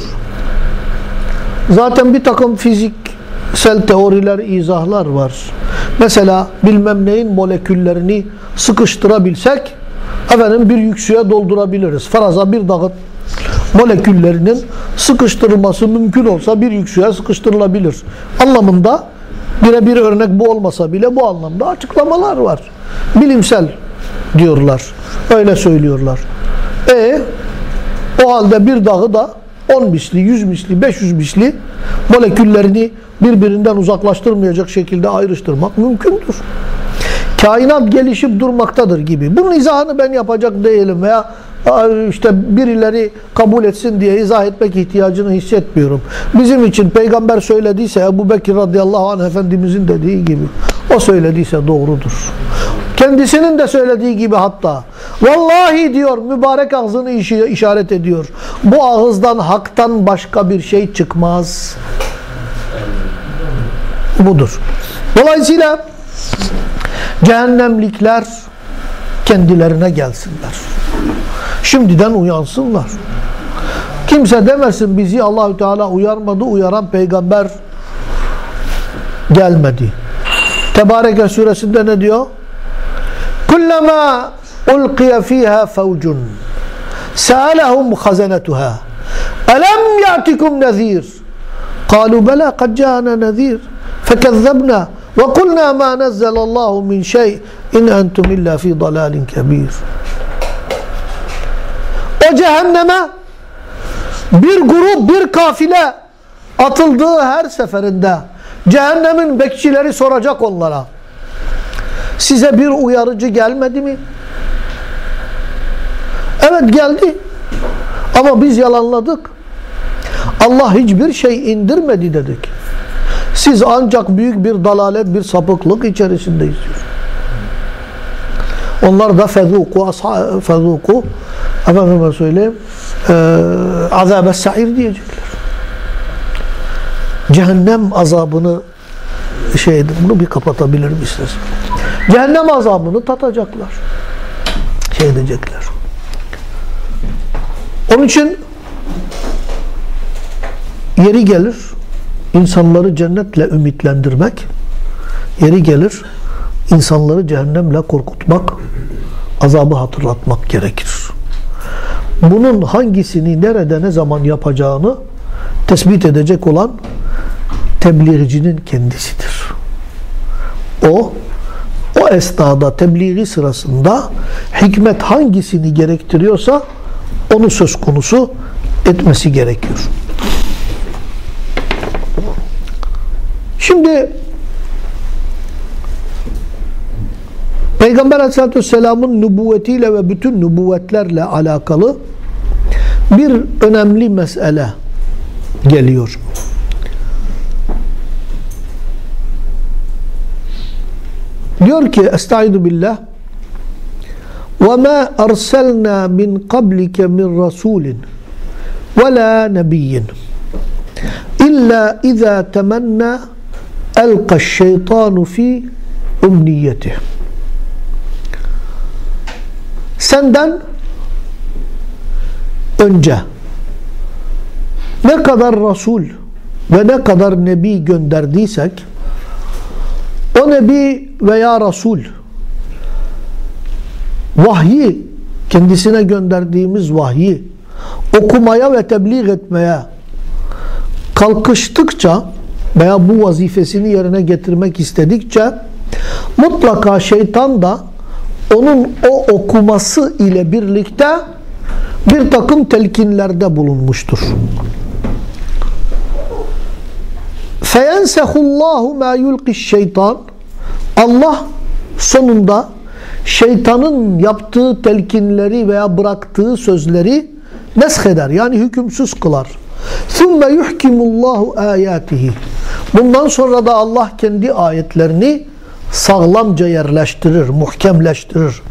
Zaten bir takım fiziksel teoriler, izahlar var. Mesela bilmem neyin moleküllerini sıkıştırabilsek efendim bir yüksüğe doldurabiliriz. Faraza bir dağıt moleküllerinin sıkıştırılması mümkün olsa bir yüksüğe sıkıştırılabilir. Anlamında birebir örnek bu olmasa bile bu anlamda açıklamalar var. Bilimsel diyorlar. Öyle söylüyorlar. E o halde bir dağı da 10 misli, 100 misli, 500 misli moleküllerini birbirinden uzaklaştırmayacak şekilde ayrıştırmak mümkündür. Kainat gelişip durmaktadır gibi. Bunun izahını ben yapacak değilim veya işte birileri kabul etsin diye izah etmek ihtiyacını hissetmiyorum. Bizim için peygamber söylediyse Ebu Bekir radıyallahu anh efendimizin dediği gibi o söylediyse doğrudur. Kendisinin de söylediği gibi hatta vallahi diyor mübarek ağzını işaret ediyor. Bu ağızdan haktan başka bir şey çıkmaz. Budur. Dolayısıyla cehennemlikler kendilerine gelsinler. Şimdiden uyansınlar. Kimse demesin bizi Allahü Teala uyarmadı, uyaran peygamber gelmedi. Tebareke suresinde ne diyor? Kullama ulqiya fiha fawcun sa'alahum khazanetuha Alam ya'tikum nazir? Qalu bela kad ca'ana nazir fekezzebna ve kulna ma nazzalallahu min şey in entum illa fi dalalin kebir. O cehenneme bir grup, bir kafile atıldığı her seferinde cehennemin bekçileri soracak onlara. Size bir uyarıcı gelmedi mi? Evet geldi. Ama biz yalanladık. Allah hiçbir şey indirmedi dedik. Siz ancak büyük bir dalalet, bir sapıklık içerisindeyiz. Onlar da fezuku, fezuku efendime söyleyeyim e, azab sair diyecekler. Cehennem azabını şeydi, bunu bir kapatabilir misiniz? Cehennem azabını tatacaklar. Şey edecekler. Onun için yeri gelir insanları cennetle ümitlendirmek, yeri gelir insanları cehennemle korkutmak, azabı hatırlatmak gerekir. Bunun hangisini nerede ne zaman yapacağını tespit edecek olan tebliğcinin kendisidir. O o esnada tebliği sırasında hikmet hangisini gerektiriyorsa onu söz konusu etmesi gerekiyor. Şimdi Peygamber Aleyhisselatü Vesselam'ın nübüvvetiyle ve bütün nübüvvetlerle alakalı bir önemli mesele geliyor. Diyor ki Estaizu billah وَمَا أَرْسَلْنَا مِنْ قَبْلِكَ مِنْ رَسُولٍ وَلَا نَبِيٍّ إِلَّا إِذَا تَمَنَّى أَلْقَى الشَّيْطَانُ فِي أُمْنِيَّتِهِ Senden önce. Ne kadar Resul ve ne kadar Nebi gönderdiysek o Nebi veya Resul vahyi kendisine gönderdiğimiz vahyi okumaya ve tebliğ etmeye kalkıştıkça veya bu vazifesini yerine getirmek istedikçe mutlaka şeytan da onun o okuması ile birlikte bir takım telkinlerde bulunmuştur. فَيَنْسَخُ اللّٰهُ مَا يُلْقِ şeytan Allah sonunda şeytanın yaptığı telkinleri veya bıraktığı sözleri nesk eder. Yani hükümsüz kılar. ثُمَّ يُحْكِمُ اللّٰهُ آيَاتِهِ Bundan sonra da Allah kendi ayetlerini sağlamca yerleştirir, muhkemleştirir.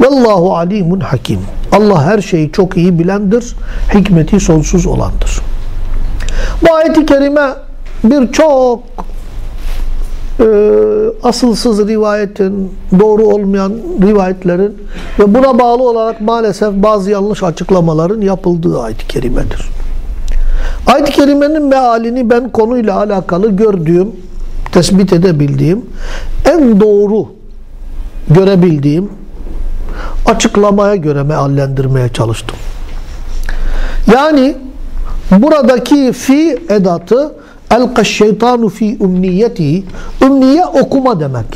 Vallahu alimun hakim. Allah her şeyi çok iyi bilendir, hikmeti sonsuz olandır. Bu ayeti kerime birçok e, asılsız rivayetin, doğru olmayan rivayetlerin ve buna bağlı olarak maalesef bazı yanlış açıklamaların yapıldığı ayet-i kerimedir. Ayet-i kerimenin mealini ben konuyla alakalı gördüğüm, tespit edebildiğim, en doğru görebildiğim açıklamaya göre meallendirmeye çalıştım. Yani buradaki fi edatı elka şeytanu fi umniyeti umniye okuma demek.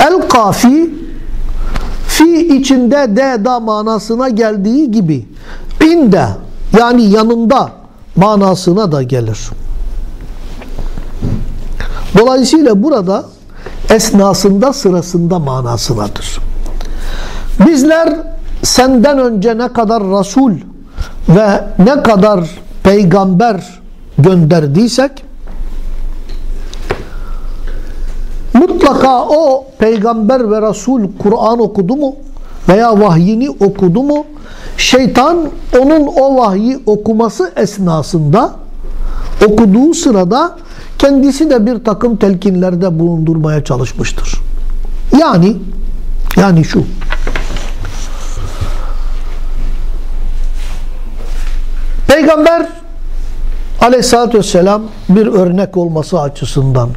Elka fi fi içinde de da manasına geldiği gibi inde yani yanında manasına da gelir. Dolayısıyla burada esnasında sırasında manasınadır. Bizler senden önce ne kadar Resul ve ne kadar peygamber gönderdiysek mutlaka o peygamber ve Resul Kur'an okudu mu veya vahyini okudu mu şeytan onun o vahyi okuması esnasında okuduğu sırada kendisi de bir takım telkinlerde bulundurmaya çalışmıştır. Yani yani şu Peygamber aleyhissalatü vesselam bir örnek olması açısından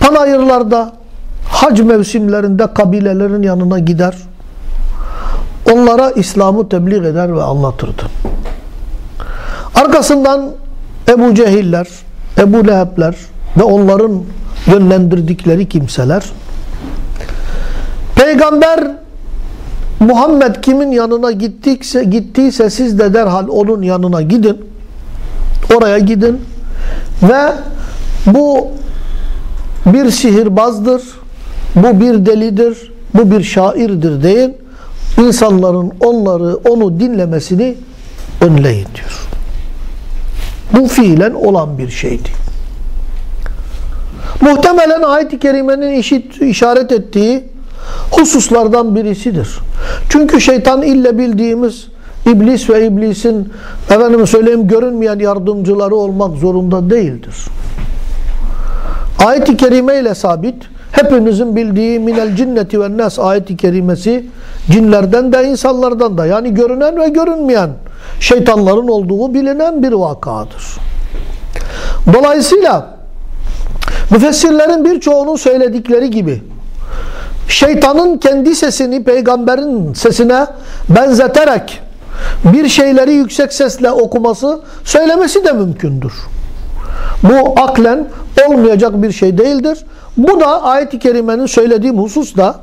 panayırlarda hac mevsimlerinde kabilelerin yanına gider onlara İslam'ı tebliğ eder ve anlatırdı. Arkasından Ebu Cehiller, Ebu Lehebler ve onların yönlendirdikleri kimseler Peygamber Muhammed kimin yanına gittikse, gittiyse siz de derhal onun yanına gidin. Oraya gidin. Ve bu bir sihirbazdır. Bu bir delidir. Bu bir şairdir deyin. İnsanların onları, onu dinlemesini önleyin diyor. Bu fiilen olan bir şeydi. Muhtemelen ayet-i kerimenin işaret ettiği hususlardan birisidir. Çünkü şeytan ille bildiğimiz iblis ve iblisin efendim söyleyeyim görünmeyen yardımcıları olmak zorunda değildir. Ayet-i kerime ile sabit hepinizin bildiği minel cinneti ve nas ayet-i kerimesi cinlerden de insanlardan da yani görünen ve görünmeyen şeytanların olduğu bilinen bir vakadır. Dolayısıyla müfessirlerin birçoğunun söyledikleri gibi şeytanın kendi sesini peygamberin sesine benzeterek bir şeyleri yüksek sesle okuması, söylemesi de mümkündür. Bu aklen olmayacak bir şey değildir. Bu da ayet-i kerimenin söylediğim husus da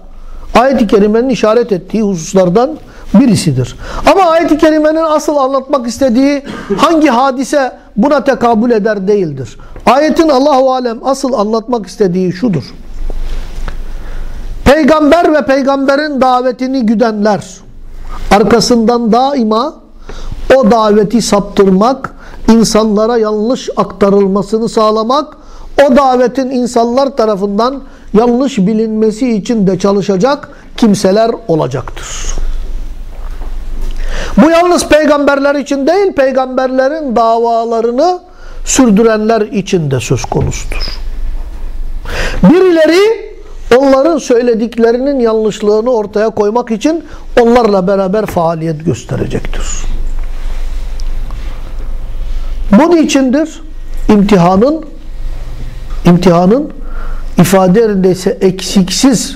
ayet-i kerimenin işaret ettiği hususlardan birisidir. Ama ayet-i kerimenin asıl anlatmak istediği hangi hadise buna tekabül eder değildir. Ayetin Allahu alem asıl anlatmak istediği şudur. Peygamber ve peygamberin davetini güdenler arkasından daima o daveti saptırmak, insanlara yanlış aktarılmasını sağlamak, o davetin insanlar tarafından yanlış bilinmesi için de çalışacak kimseler olacaktır. Bu yalnız peygamberler için değil, peygamberlerin davalarını sürdürenler için de söz konusudur. Birileri onların söylediklerinin yanlışlığını ortaya koymak için onlarla beraber faaliyet gösterecektir. Bunun içindir imtihanın imtihanın ifade yerindeyse eksiksiz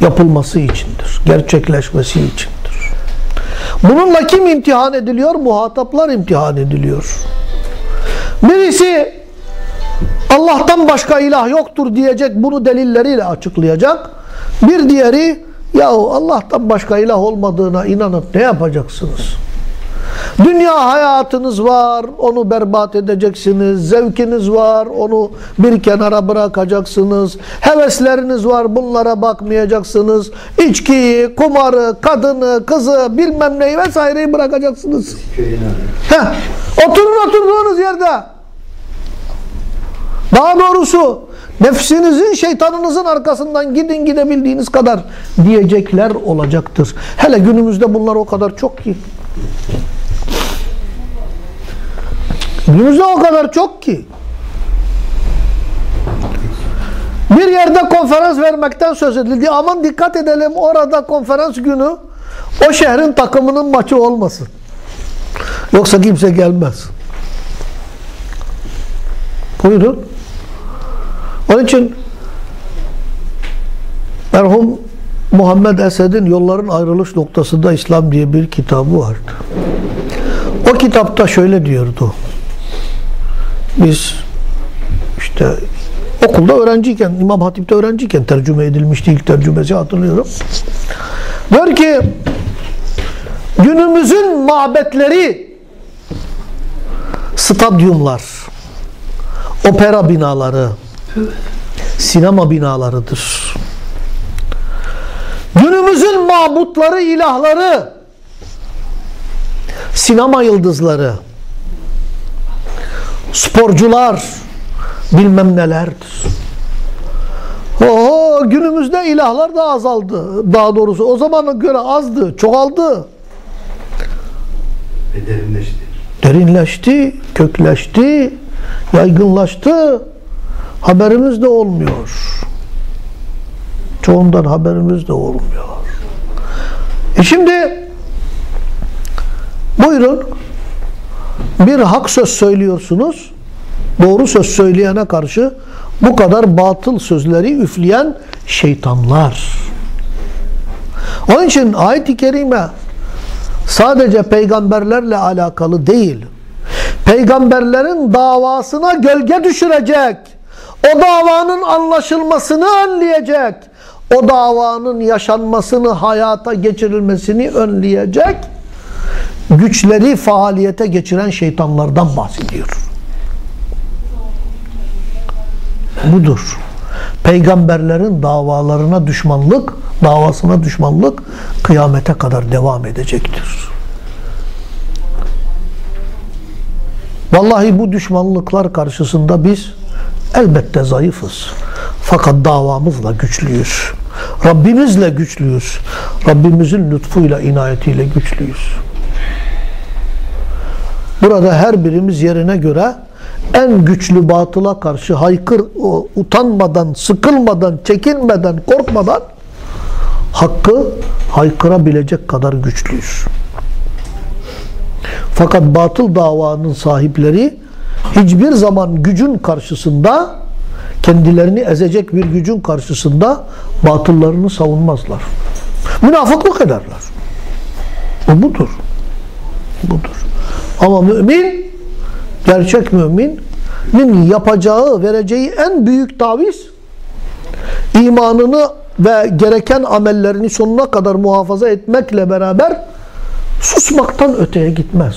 yapılması içindir. Gerçekleşmesi içindir. Bununla kim imtihan ediliyor? Muhataplar imtihan ediliyor. Birisi Allah'tan başka ilah yoktur diyecek, bunu delilleriyle açıklayacak. Bir diğeri, yahu Allah'tan başka ilah olmadığına inanıp ne yapacaksınız? Dünya hayatınız var, onu berbat edeceksiniz. Zevkiniz var, onu bir kenara bırakacaksınız. Hevesleriniz var, bunlara bakmayacaksınız. İçkiyi, kumarı, kadını, kızı, bilmem neyi vesaireyi bırakacaksınız. Heh, oturun oturduğunuz yerde. Daha doğrusu nefsinizin, şeytanınızın arkasından gidin gidebildiğiniz kadar diyecekler olacaktır. Hele günümüzde bunlar o kadar çok ki. Günümüzde o kadar çok ki. Bir yerde konferans vermekten söz edildi. Aman dikkat edelim orada konferans günü o şehrin takımının maçı olmasın. Yoksa kimse gelmez. Buyurun. Onun için merhum Muhammed Esed'in Yolların Ayrılış Noktasında İslam diye bir kitabı vardı. O kitapta şöyle diyordu. Biz işte okulda öğrenciyken, İmam Hatip'te öğrenciyken tercüme edilmişti. ilk tercümesi hatırlıyorum. Diyor ki günümüzün mabetleri stadyumlar, opera binaları, sinema binalarıdır. Günümüzün mabutları, ilahları, sinema yıldızları, sporcular, bilmem nelerdir. Oho, günümüzde ilahlar da azaldı. Daha doğrusu o zamana göre azdı, çoğaldı. Ve derinleşti. Derinleşti, kökleşti, yaygınlaştı. Haberimiz de olmuyor. Çoğundan haberimiz de olmuyor. E şimdi buyurun bir hak söz söylüyorsunuz. Doğru söz söyleyene karşı bu kadar batıl sözleri üfleyen şeytanlar. Onun için ayet-i kerime sadece peygamberlerle alakalı değil. Peygamberlerin davasına gölge düşürecek. O davanın anlaşılmasını önleyecek. O davanın yaşanmasını, hayata geçirilmesini önleyecek güçleri faaliyete geçiren şeytanlardan bahsediyor. Budur. Peygamberlerin davalarına düşmanlık, davasına düşmanlık kıyamete kadar devam edecektir. Vallahi bu düşmanlıklar karşısında biz elbette zayıfız. Fakat davamızla güçlüyüz. Rabbimizle güçlüyüz. Rabbimizin lütfuyla, inayetiyle güçlüyüz. Burada her birimiz yerine göre en güçlü batıla karşı haykır, utanmadan, sıkılmadan, çekinmeden, korkmadan hakkı haykırabilecek kadar güçlüyüz. Fakat batıl davanın sahipleri hiçbir zaman gücün karşısında kendilerini ezecek bir gücün karşısında batıllarını savunmazlar. Münafıklık ederler. Bu budur. Budur. Ama mümin, gerçek müminin yapacağı, vereceği en büyük taviz imanını ve gereken amellerini sonuna kadar muhafaza etmekle beraber susmaktan öteye gitmez.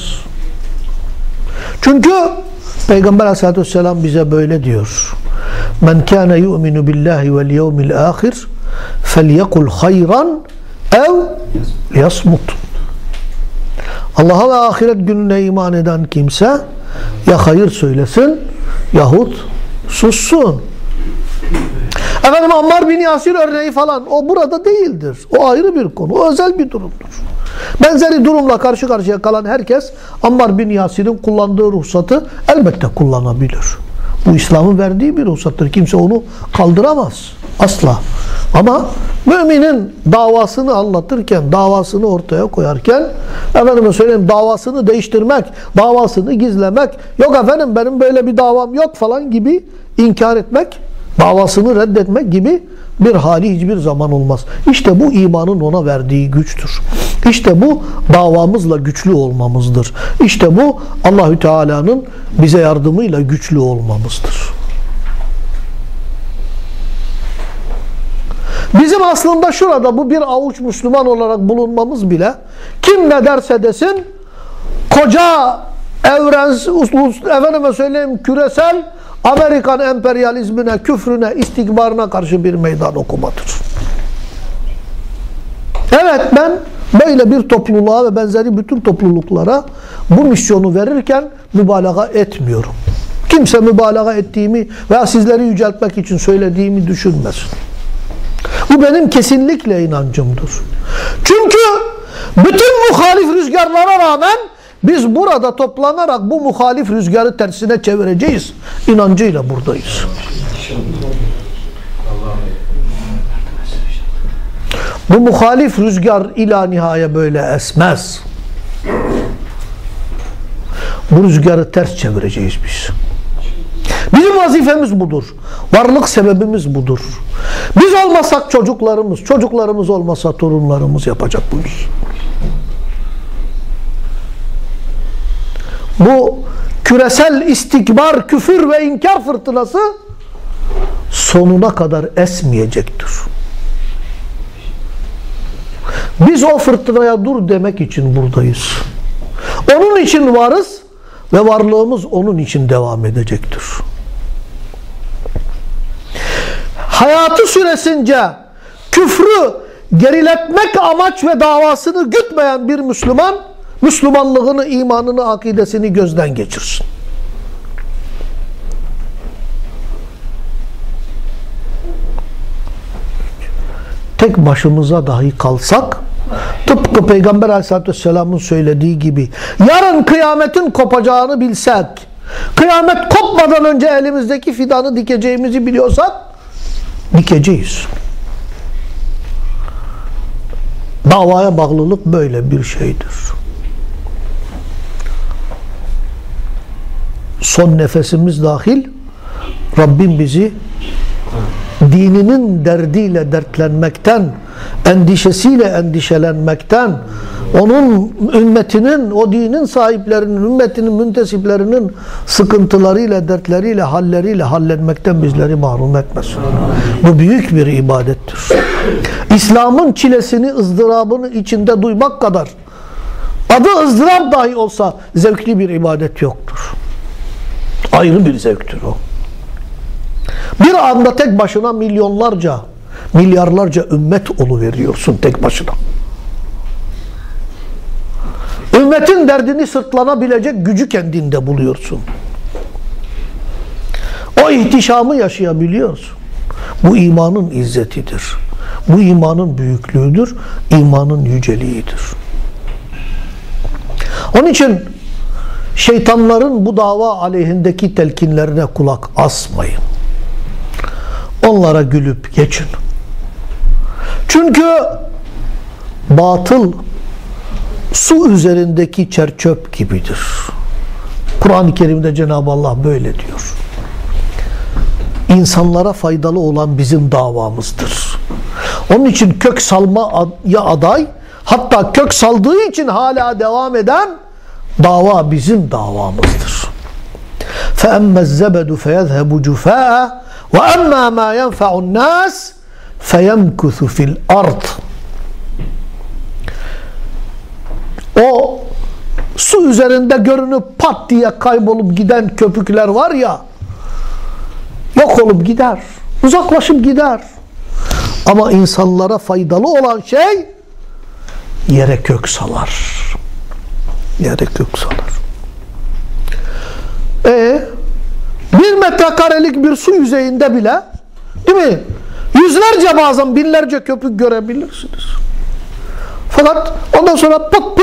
Çünkü Peygamber aleyhissalatü vesselam bize böyle diyor. Men kâne yu'minu billahi vel yevmil ahir felyekul hayran ev yasmut. Allah'a ve ahiret gününe iman eden kimse ya hayır söylesin yahut sussun. Efendim Ammar bin Yasir örneği falan o burada değildir. O ayrı bir konu. O özel bir durumdur. Benzeri durumla karşı karşıya kalan herkes Ammar bin Yasir'in kullandığı ruhsatı elbette kullanabilir. Bu İslam'ın verdiği bir ruhsattır. Kimse onu kaldıramaz. Asla. Ama müminin davasını anlatırken, davasını ortaya koyarken efendime söyleyeyim davasını değiştirmek, davasını gizlemek, yok efendim benim böyle bir davam yok falan gibi inkar etmek, davasını reddetmek gibi bir hali hiçbir zaman olmaz. İşte bu imanın ona verdiği güçtür. İşte bu davamızla güçlü olmamızdır. İşte bu Allahü Teala'nın bize yardımıyla güçlü olmamızdır. Bizim aslında şurada bu bir avuç Müslüman olarak bulunmamız bile kim ne derse desin koca uslus, efendime söyleyeyim küresel Amerikan emperyalizmine, küfrüne, istikbarına karşı bir meydan okumadır. Evet ben böyle bir topluluğa ve benzeri bütün topluluklara bu misyonu verirken mübalağa etmiyorum. Kimse mübalağa ettiğimi veya sizleri yüceltmek için söylediğimi düşünmesin. Bu benim kesinlikle inancımdır. Çünkü bütün muhalif rüzgarlara rağmen biz burada toplanarak bu muhalif rüzgarı tersine çevireceğiz. İnancıyla buradayız. Bu muhalif rüzgar ila nihaya böyle esmez. Bu rüzgarı ters çevireceğiz biz. Bizim vazifemiz budur. Varlık sebebimiz budur. Biz olmasak çocuklarımız, çocuklarımız olmasa torunlarımız yapacak bu iş. Bu küresel istikbar, küfür ve inkar fırtınası sonuna kadar esmeyecektir. Biz o fırtınaya dur demek için buradayız. Onun için varız ve varlığımız onun için devam edecektir. Hayatı süresince küfrü geriletmek amaç ve davasını gütmeyen bir Müslüman, Müslümanlığını, imanını, akidesini gözden geçirsin. Tek başımıza dahi kalsak, tıpkı Peygamber Aleyhisselatü Vesselam'ın söylediği gibi, yarın kıyametin kopacağını bilsek, kıyamet kopmadan önce elimizdeki fidanı dikeceğimizi biliyorsak, dikeceğiz. Davaya bağlılık böyle bir şeydir. Son nefesimiz dahil Rabbim bizi dininin derdiyle dertlenmekten, endişesiyle endişelenmekten, onun ümmetinin, o dinin sahiplerinin, ümmetinin müntesiplerinin sıkıntılarıyla, dertleriyle, halleriyle hallenmekten bizleri mahrum etmesin. Bu büyük bir ibadettir. İslam'ın çilesini, ızdırabını içinde duymak kadar adı ızdırap dahi olsa zevkli bir ibadet yoktur. Ayrı bir zevktir o. Bir anda tek başına milyonlarca, milyarlarca ümmet oluveriyorsun tek başına. Ümmetin derdini sırtlanabilecek gücü kendinde buluyorsun. O ihtişamı yaşayabiliyorsun. Bu imanın izzetidir. Bu imanın büyüklüğüdür. imanın yüceliğidir. Onun için şeytanların bu dava aleyhindeki telkinlerine kulak asmayın. Onlara gülüp geçin. Çünkü batıl su üzerindeki çerçöp gibidir. Kur'an-ı Kerim'de Cenab-ı Allah böyle diyor. İnsanlara faydalı olan bizim davamızdır. Onun için kök salmaya aday, hatta kök saldığı için hala devam eden dava bizim davamızdır. فَأَمَّا الزَّبَدُ فَيَذْهَبُ جُفَاءً وَأَمَّا مَا يَنْفَعُ النَّاسِ فَيَمْكُثُ فِي الْأَرْضِ O su üzerinde görünüp pat diye kaybolup giden köpükler var ya yok olup gider. Uzaklaşıp gider. Ama insanlara faydalı olan şey yere kök salar. Yere kök salar. E bir metrekarelik bir su yüzeyinde bile değil mi? Yüzlerce bazen binlerce köpük görebilirsiniz. Fakat ondan sonra pıt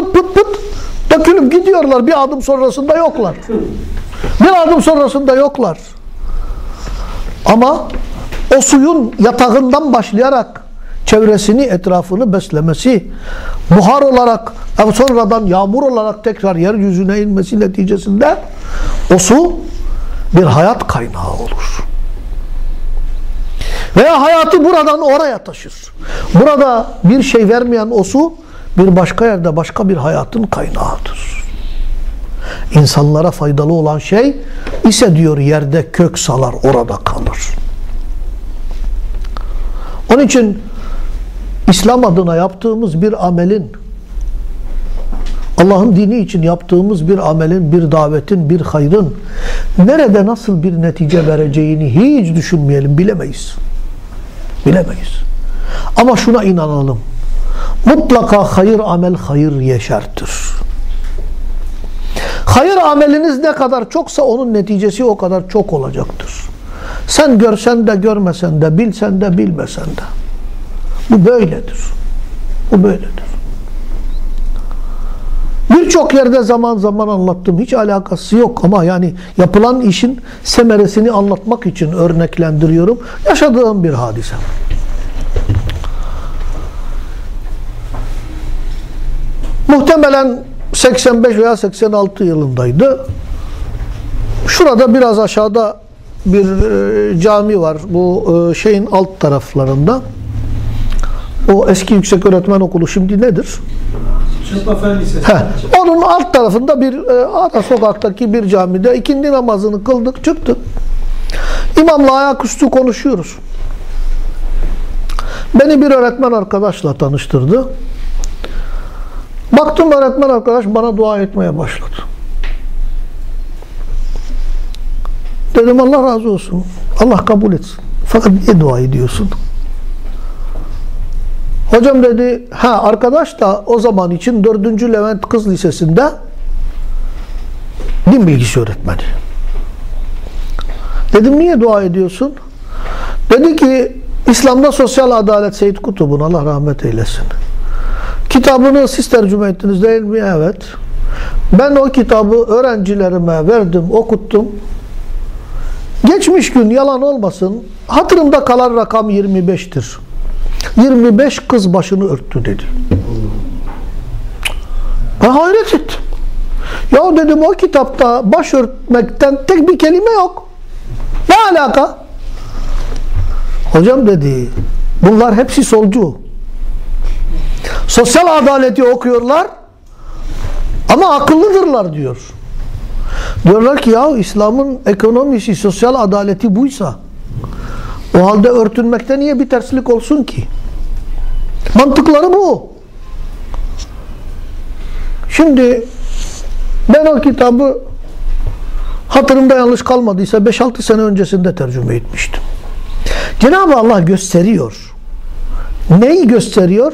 gidiyorlar. Bir adım sonrasında yoklar. Bir adım sonrasında yoklar. Ama o suyun yatağından başlayarak çevresini, etrafını beslemesi, buhar olarak sonradan yağmur olarak tekrar yeryüzüne inmesi neticesinde o su bir hayat kaynağı olur. Veya hayatı buradan oraya taşır. Burada bir şey vermeyen o su bir başka yerde başka bir hayatın kaynağıdır. İnsanlara faydalı olan şey ise diyor yerde kök salar orada kalır. Onun için İslam adına yaptığımız bir amelin Allah'ın dini için yaptığımız bir amelin, bir davetin, bir hayrın nerede nasıl bir netice vereceğini hiç düşünmeyelim, bilemeyiz. Bilemeyiz. Ama şuna inanalım. Mutlaka hayır amel hayır yeşertir. Hayır ameliniz ne kadar çoksa onun neticesi o kadar çok olacaktır. Sen görsen de görmesen de, bilsen de bilmesen de. Bu böyledir. Bu böyledir. Birçok yerde zaman zaman anlattım. Hiç alakası yok ama yani yapılan işin semeresini anlatmak için örneklendiriyorum. Yaşadığım bir hadise. Muhtemelen 85 veya 86 yılındaydı. Şurada biraz aşağıda bir e, cami var. Bu e, şeyin alt taraflarında. O eski yüksek öğretmen okulu şimdi nedir? Heh, onun alt tarafında bir e, ara sokaktaki bir camide ikindi namazını kıldık çıktık. İmamla ayaküstü konuşuyoruz. Beni bir öğretmen arkadaşla tanıştırdı. Baktım öğretmen arkadaş bana dua etmeye başladı. Dedim Allah razı olsun. Allah kabul etsin. Fakat niye dua ediyorsun? Hocam dedi, ha arkadaş da o zaman için 4. Levent Kız Lisesi'nde din bilgisi öğretmeni. Dedim niye dua ediyorsun? Dedi ki İslam'da sosyal adalet Seyyid Kutub'un Allah rahmet eylesin. Kitabını siz tercüme ettiniz değil mi? Evet. Ben o kitabı öğrencilerime verdim, okuttum. Geçmiş gün yalan olmasın, hatırımda kalan rakam 25'tir. 25 kız başını örttü dedi. Ben hayret ettim. Ya dedim o kitapta baş örtmekten tek bir kelime yok. Ne alaka? Hocam dedi, bunlar hepsi solcu. Sosyal adaleti okuyorlar ama akıllıdırlar diyor. Diyorlar ki ya İslam'ın ekonomisi, sosyal adaleti buysa o halde örtünmekte niye bir terslik olsun ki? Mantıkları bu. Şimdi ben o kitabı hatırımda yanlış kalmadıysa 5-6 sene öncesinde tercüme etmiştim. Cenab-ı Allah gösteriyor. Neyi gösteriyor?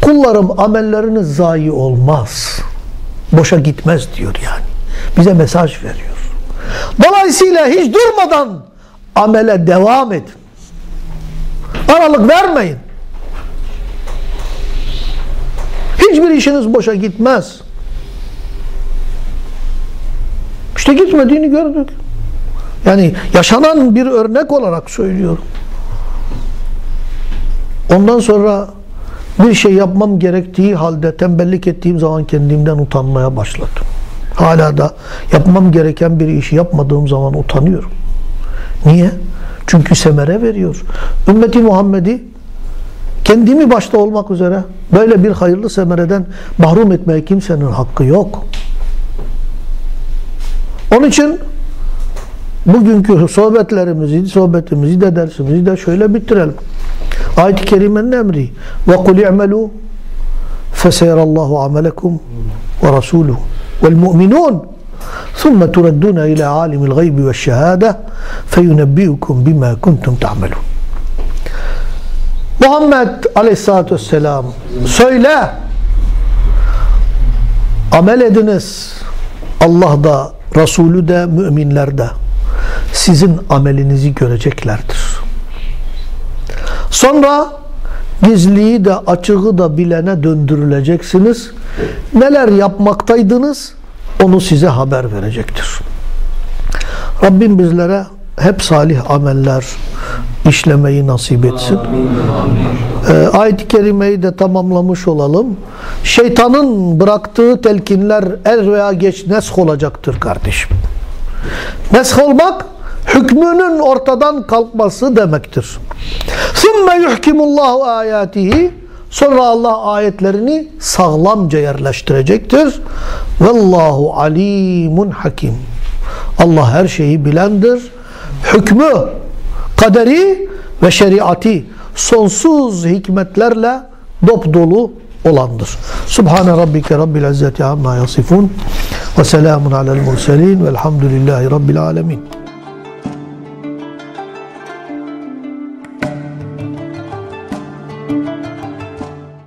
Kullarım amelleriniz zayi olmaz. Boşa gitmez diyor yani. Bize mesaj veriyor. Dolayısıyla hiç durmadan amele devam edin. Aralık vermeyin. Hiçbir işiniz boşa gitmez. İşte gitmediğini gördük. Yani yaşanan bir örnek olarak söylüyorum. Ondan sonra bir şey yapmam gerektiği halde tembellik ettiğim zaman kendimden utanmaya başladım. Hala da yapmam gereken bir işi yapmadığım zaman utanıyorum. Niye? Çünkü semere veriyor. Ümmeti Muhammed'i kendimi başta olmak üzere böyle bir hayırlı semereden mahrum etmeye kimsenin hakkı yok. Onun için bugünkü sohbetlerimizi, sohbetimizi de dersimizi de şöyle bitirelim. Ayet-i Kerime'nin emri ve kul i'melû feseyerallahu amelekum ve rasuluhu vel mu'minun ثم تردون إلى عالم الغيب والشهادة فينبئكم بما كنتم تعملون Muhammed Aleyhisselatü Vesselam söyle amel ediniz Allah da Resulü de müminler de sizin amelinizi göreceklerdir. Sonra gizliyi de açığı da bilene döndürüleceksiniz. Neler yapmaktaydınız onu size haber verecektir. Rabbim bizlere hep salih ameller işlemeyi nasip etsin. Ee, Ayet-i Kerime'yi de tamamlamış olalım. Şeytanın bıraktığı telkinler er veya geç nesk olacaktır kardeşim. Nesk olmak hükmünün ortadan kalkması demektir. ثُمَّ يُحْكِمُ اللّٰهُ آيَاتِهِ Sonra Allah ayetlerini sağlamca yerleştirecektir. Vallahu alimun hakim. Allah her şeyi bilendir. Hükmü, kaderi ve şeriatı sonsuz hikmetlerle dop dolu olandır. Subhane rabbike rabbil izzeti amma yasifun ve selamun alel murselin velhamdülillahi rabbil alemin.